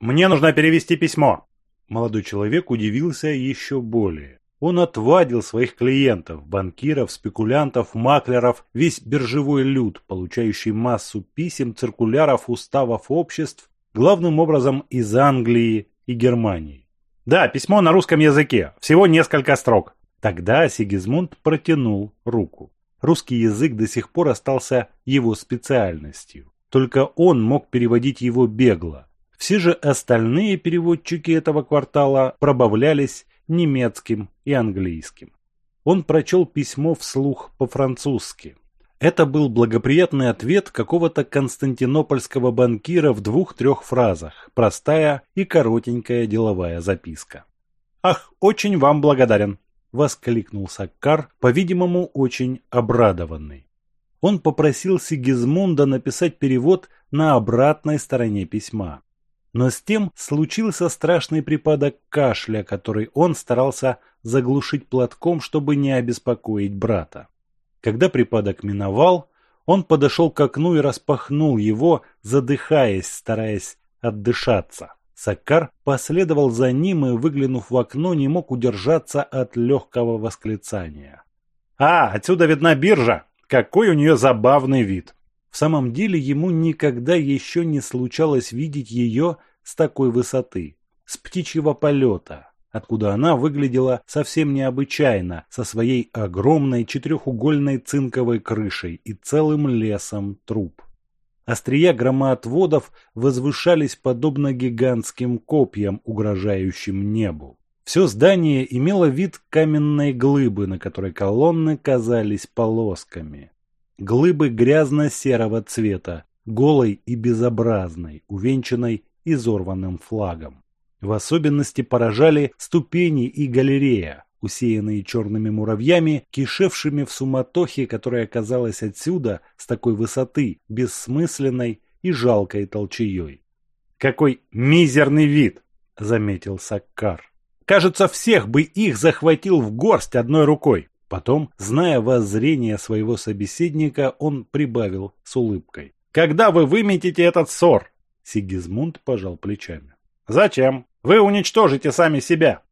Speaker 3: «Мне нужно перевести письмо!»
Speaker 1: Молодой человек удивился еще более. Он отвадил своих клиентов, банкиров, спекулянтов, маклеров, весь биржевой люд, получающий массу писем, циркуляров, уставов обществ, главным образом из Англии и Германии.
Speaker 3: Да, письмо на русском языке, всего несколько строк.
Speaker 1: Тогда Сигизмунд протянул руку. Русский язык до сих пор остался его специальностью. Только он мог переводить его бегло. Все же остальные переводчики этого квартала пробавлялись немецким и английским. Он прочел письмо вслух по-французски. Это был благоприятный ответ какого-то константинопольского банкира в двух-трех фразах, простая и коротенькая деловая записка.
Speaker 3: «Ах, очень вам благодарен!»
Speaker 1: – воскликнул Саккар, по-видимому, очень обрадованный. Он попросил Сигизмунда написать перевод на обратной стороне письма. Но с тем случился страшный припадок кашля, который он старался заглушить платком, чтобы не обеспокоить брата. Когда припадок миновал, он подошел к окну и распахнул его, задыхаясь, стараясь отдышаться. Саккар последовал за ним и, выглянув в окно, не мог удержаться от легкого восклицания.
Speaker 3: «А, отсюда видна биржа! Какой у нее забавный вид!»
Speaker 1: В самом деле ему никогда еще не случалось видеть ее с такой высоты, с птичьего полета, откуда она выглядела совсем необычайно, со своей огромной четырехугольной цинковой крышей и целым лесом труб. Острия громоотводов возвышались подобно гигантским копьям, угрожающим небу. Все здание имело вид каменной глыбы, на которой колонны казались полосками глыбы грязно-серого цвета, голой и безобразной, увенчанной изорванным флагом. В особенности поражали ступени и галерея, усеянные черными муравьями, кишевшими в суматохе, которая оказалась отсюда с такой высоты, бессмысленной и жалкой толчеей.
Speaker 3: «Какой мизерный вид!» — заметил Саккар. «Кажется, всех бы их захватил в горсть одной рукой.
Speaker 1: Потом, зная воззрение своего собеседника, он прибавил с улыбкой.
Speaker 3: «Когда вы выметите этот ссор?»
Speaker 1: Сигизмунд пожал плечами.
Speaker 3: «Зачем? Вы уничтожите сами себя!»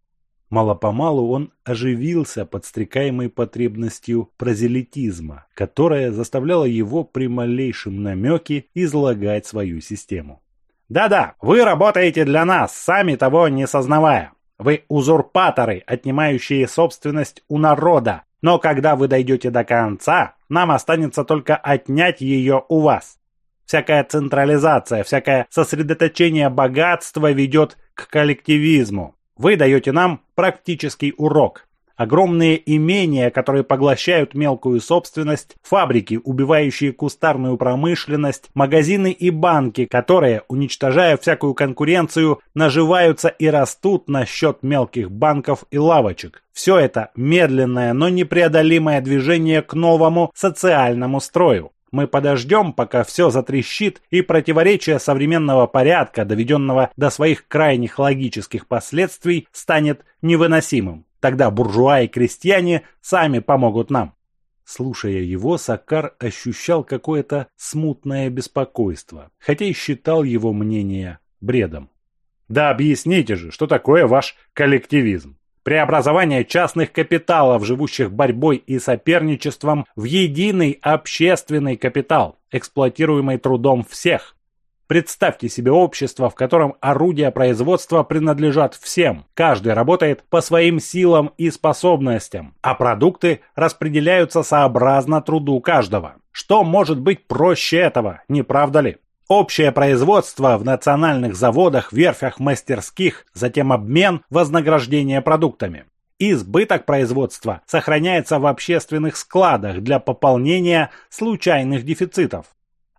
Speaker 1: Мало-помалу он оживился, подстрекаемый потребностью прозелитизма, которая заставляла его при малейшем намеке излагать свою систему.
Speaker 3: «Да-да, вы работаете для нас, сами того не сознавая. Вы узурпаторы, отнимающие собственность у народа, но когда вы дойдете до конца, нам останется только отнять ее у вас. Всякая централизация, всякое сосредоточение богатства ведет к коллективизму. Вы даете нам практический урок. Огромные имения, которые поглощают мелкую собственность, фабрики, убивающие кустарную промышленность, магазины и банки, которые, уничтожая всякую конкуренцию, наживаются и растут на счет мелких банков и лавочек. Все это медленное, но непреодолимое движение к новому социальному строю. Мы подождем, пока все затрещит и противоречие современного порядка, доведенного до своих крайних логических последствий, станет невыносимым. Тогда буржуа и крестьяне сами помогут нам. Слушая его, Сакар ощущал какое-то смутное беспокойство, хотя и считал его мнение бредом.
Speaker 1: Да объясните же, что такое ваш коллективизм? Преобразование частных капиталов, живущих борьбой и соперничеством, в единый общественный капитал, эксплуатируемый трудом всех. Представьте себе общество, в котором орудия производства принадлежат всем. Каждый работает по своим силам и способностям, а продукты распределяются сообразно труду каждого. Что может быть проще этого, не правда ли? Общее производство в национальных заводах, верфях, мастерских, затем обмен, вознаграждение продуктами. Избыток производства сохраняется в общественных складах для пополнения случайных дефицитов.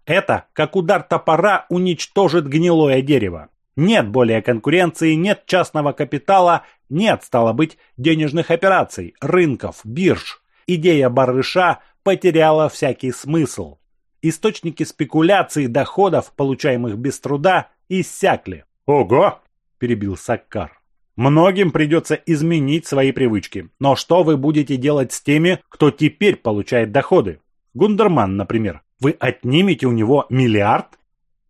Speaker 1: Это, как удар топора, уничтожит гнилое дерево. Нет более конкуренции, нет частного капитала, нет, стало быть, денежных операций, рынков, бирж. Идея барыша потеряла всякий смысл. Источники спекуляций доходов, получаемых без труда, иссякли.
Speaker 3: «Ого!» – перебил Саккар. «Многим придется изменить свои привычки. Но что вы будете делать с теми, кто теперь получает доходы? Гундерман, например. Вы отнимете у него миллиард?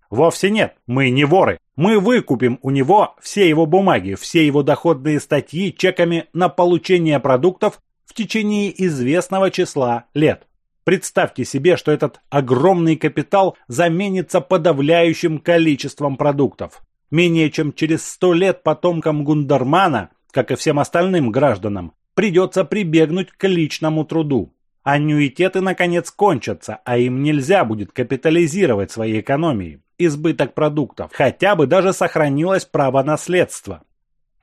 Speaker 3: Вовсе нет, мы не воры. Мы выкупим у него все его бумаги, все его доходные статьи чеками на получение продуктов в течение известного числа лет. Представьте себе, что этот огромный капитал заменится подавляющим количеством продуктов. Менее чем через сто лет потомкам Гундермана, как и всем остальным гражданам, придется прибегнуть к личному труду. Аннуитеты наконец кончатся, а им нельзя будет капитализировать свои экономии, избыток продуктов, хотя бы даже сохранилось право наследства.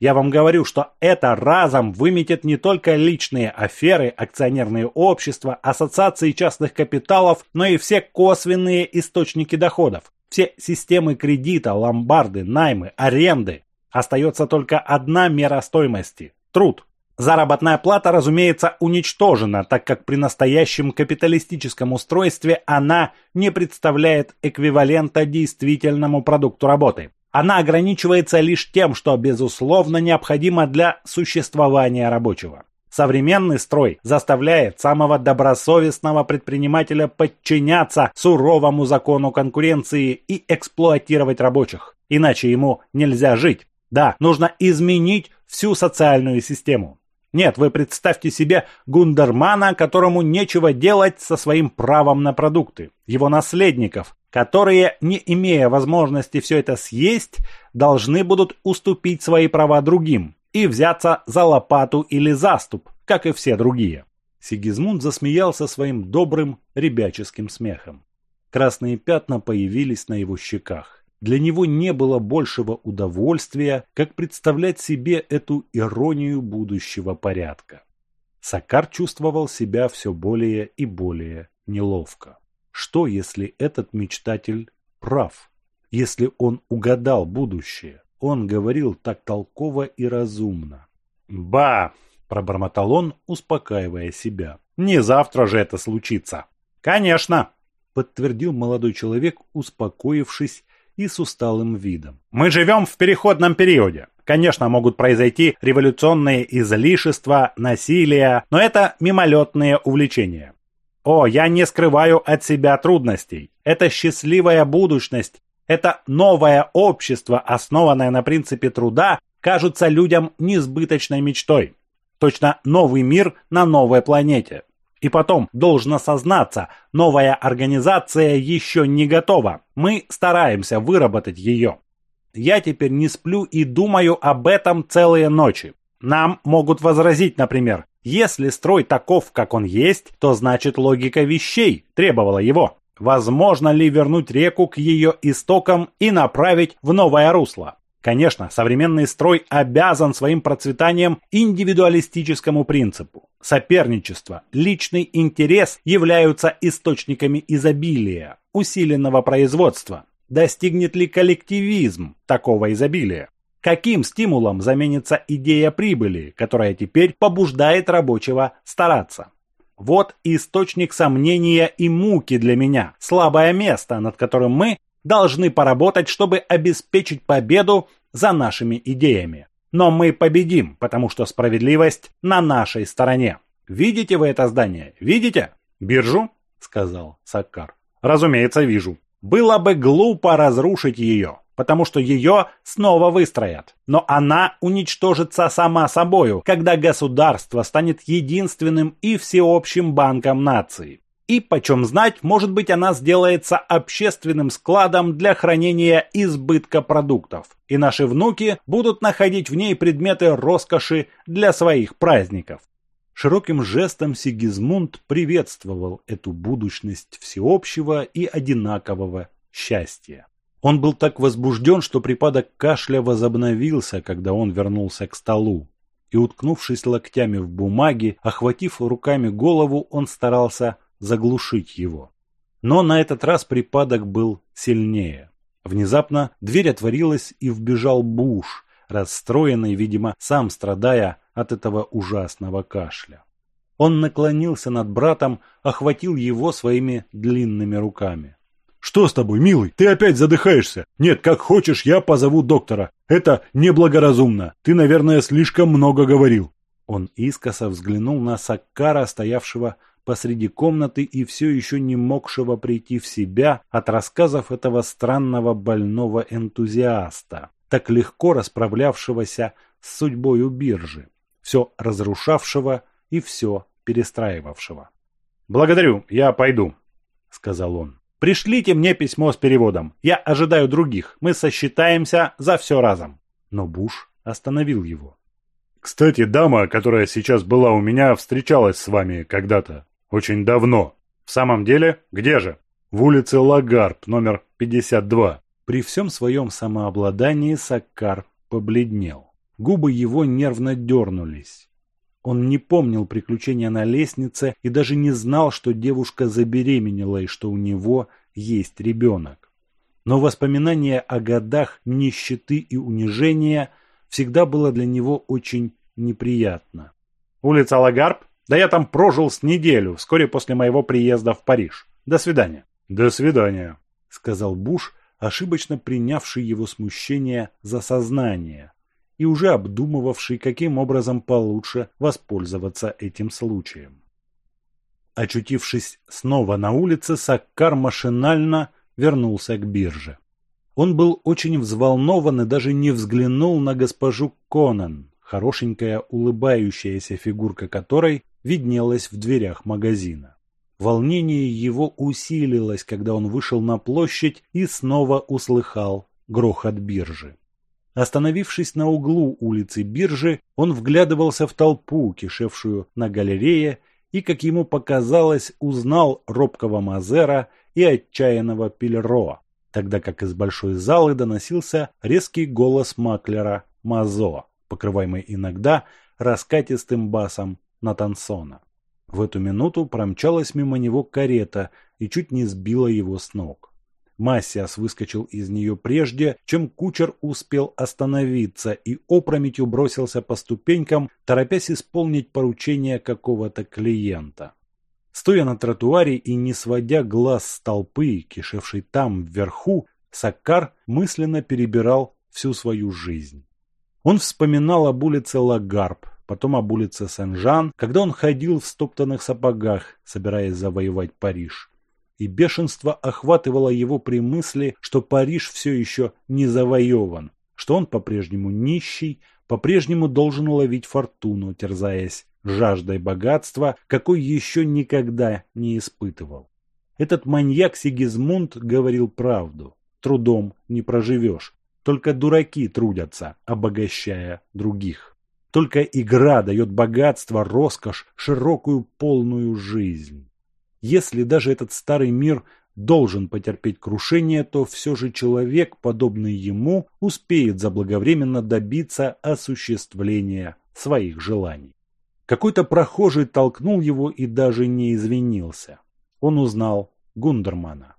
Speaker 3: Я вам говорю, что это разом выметит не только личные аферы, акционерные общества, ассоциации частных капиталов, но и все косвенные источники доходов. Все системы кредита, ломбарды, наймы, аренды. Остается только одна мера стоимости – труд. Заработная плата, разумеется, уничтожена, так как при настоящем капиталистическом устройстве она не представляет эквивалента действительному продукту работы. Она ограничивается лишь тем, что безусловно необходимо для существования рабочего. Современный строй заставляет самого добросовестного предпринимателя подчиняться суровому закону конкуренции и эксплуатировать рабочих. Иначе ему нельзя жить. Да, нужно изменить всю социальную систему. Нет, вы представьте себе Гундермана, которому нечего делать со своим правом на продукты, его наследников, которые, не имея возможности все это съесть, должны будут уступить свои права другим и взяться за лопату или заступ, как и все другие. Сигизмунд засмеялся своим добрым ребяческим смехом. Красные пятна появились на его щеках. Для него не было большего удовольствия, как представлять себе эту иронию будущего порядка. Сакар чувствовал себя все более и более неловко. Что, если этот мечтатель прав? Если он угадал будущее? Он говорил так толково и разумно. «Ба!» – пробормотал он, успокаивая себя. «Не завтра же это случится!» «Конечно!» – подтвердил молодой человек, успокоившись и с усталым видом. «Мы живем в переходном периоде. Конечно, могут произойти революционные излишества, насилие, но это мимолетные увлечения. О, я не скрываю от себя трудностей. Это счастливая будущность, это новое общество, основанное на принципе труда, кажется людям несбыточной мечтой. Точно новый мир на новой планете. И потом, должно сознаться, новая организация еще не готова. Мы стараемся выработать ее. Я теперь не сплю и думаю об этом целые ночи. Нам могут возразить, например, если строй таков, как он есть, то значит логика вещей требовала его. Возможно ли вернуть реку к ее истокам и направить в новое русло? Конечно, современный строй обязан своим процветанием индивидуалистическому принципу. Соперничество, личный интерес являются источниками изобилия, усиленного производства. Достигнет ли коллективизм такого изобилия? Каким стимулом заменится идея прибыли, которая теперь побуждает рабочего стараться? Вот источник сомнения и муки для меня, слабое место, над которым мы должны поработать, чтобы обеспечить победу за нашими идеями. Но мы победим, потому что справедливость на нашей стороне. Видите вы это здание? Видите? Биржу? Сказал Саккар. Разумеется, вижу. Было бы глупо разрушить ее, потому что ее снова выстроят. Но она уничтожится сама собою, когда государство станет единственным и всеобщим банком нации. И, почем знать, может быть она сделается общественным складом для хранения избытка продуктов. И наши внуки будут находить в ней предметы роскоши для своих праздников. Широким жестом Сигизмунд приветствовал эту будущность всеобщего и одинакового счастья. Он был так возбужден, что припадок кашля возобновился, когда он вернулся к столу. И, уткнувшись локтями в бумаги, охватив руками голову, он старался заглушить его. Но на этот раз припадок был сильнее. Внезапно дверь отворилась и вбежал Буш, расстроенный, видимо, сам страдая от этого ужасного кашля. Он наклонился над братом, охватил его своими длинными руками. «Что с тобой, милый? Ты опять задыхаешься? Нет, как хочешь, я позову доктора. Это неблагоразумно. Ты, наверное, слишком много говорил». Он искоса взглянул на Саккара, стоявшего посреди комнаты и все еще не могшего прийти в себя от рассказов этого странного больного энтузиаста, так легко расправлявшегося с судьбою биржи, все разрушавшего и все перестраивавшего. «Благодарю, я пойду», — сказал он. «Пришлите мне письмо с переводом. Я ожидаю других. Мы сосчитаемся за все разом». Но Буш остановил его.
Speaker 2: «Кстати, дама, которая сейчас была у меня, встречалась с вами когда-то. Очень давно. В самом деле, где же? В улице Лагарб, номер 52.
Speaker 1: При всем своем самообладании Саккар побледнел. Губы его нервно дернулись. Он не помнил приключения на лестнице и даже не знал, что девушка забеременела и что у него есть ребенок. Но воспоминание о годах нищеты и унижения всегда было для него очень неприятно.
Speaker 3: «Улица Лагарб?» Да я там прожил с неделю, вскоре после моего приезда в Париж. До свидания.
Speaker 2: До свидания,
Speaker 1: сказал Буш, ошибочно принявший его смущение за сознание и уже обдумывавший, каким образом получше воспользоваться этим случаем. Очутившись снова на улице, Саккар машинально вернулся к бирже. Он был очень взволнован и даже не взглянул на госпожу Конан, хорошенькая улыбающаяся фигурка которой виднелась в дверях магазина. Волнение его усилилось, когда он вышел на площадь и снова услыхал грохот биржи. Остановившись на углу улицы Биржи, он вглядывался в толпу, кишевшую на галерее, и, как ему показалось, узнал робкого Мазера и отчаянного Пельро, тогда как из большой залы доносился резкий голос маклера Мазо, покрываемый иногда раскатистым басом Натансона. В эту минуту промчалась мимо него карета и чуть не сбила его с ног. Массиас выскочил из нее прежде, чем кучер успел остановиться и опрометью бросился по ступенькам, торопясь исполнить поручение какого-то клиента. Стоя на тротуаре и не сводя глаз с толпы, кишевшей там вверху, Саккар мысленно перебирал всю свою жизнь. Он вспоминал об улице Лагарб, потом об улице Сен-Жан, когда он ходил в стоптанных сапогах, собираясь завоевать Париж. И бешенство охватывало его при мысли, что Париж все еще не завоеван, что он по-прежнему нищий, по-прежнему должен ловить фортуну, терзаясь жаждой богатства, какой еще никогда не испытывал. Этот маньяк Сигизмунд говорил правду. Трудом не проживешь. Только дураки трудятся, обогащая других. Только игра дает богатство, роскошь, широкую полную жизнь. Если даже этот старый мир должен потерпеть крушение, то все же человек, подобный ему, успеет заблаговременно добиться осуществления своих желаний. Какой-то прохожий толкнул его и даже не извинился. Он узнал Гундермана.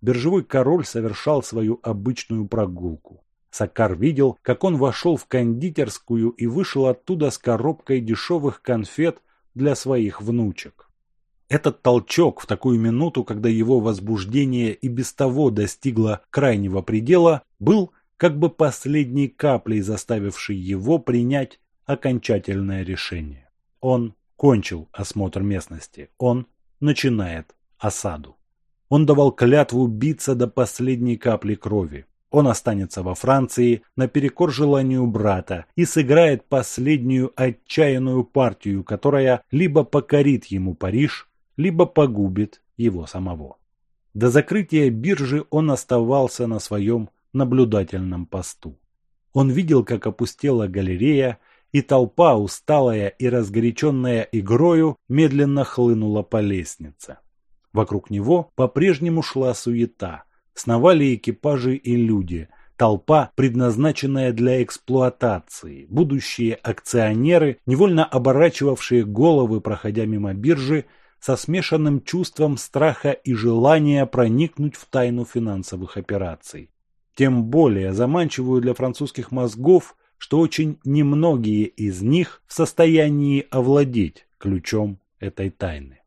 Speaker 1: Биржевой король совершал свою обычную прогулку. Сакар видел, как он вошел в кондитерскую и вышел оттуда с коробкой дешевых конфет для своих внучек. Этот толчок в такую минуту, когда его возбуждение и без того достигло крайнего предела, был как бы последней каплей, заставившей его принять окончательное решение. Он кончил осмотр местности, он начинает осаду. Он давал клятву биться до последней капли крови. Он останется во Франции наперекор желанию брата и сыграет последнюю отчаянную партию, которая либо покорит ему Париж, либо погубит его самого. До закрытия биржи он оставался на своем наблюдательном посту. Он видел, как опустела галерея, и толпа, усталая и разгоряченная игрою, медленно хлынула по лестнице. Вокруг него по-прежнему шла суета, сновали экипажи и люди, толпа, предназначенная для эксплуатации, будущие акционеры, невольно оборачивавшие головы, проходя мимо биржи, со смешанным чувством страха и желания проникнуть в тайну финансовых операций. Тем более заманчивую для французских мозгов, что очень немногие из них в состоянии овладеть ключом этой тайны.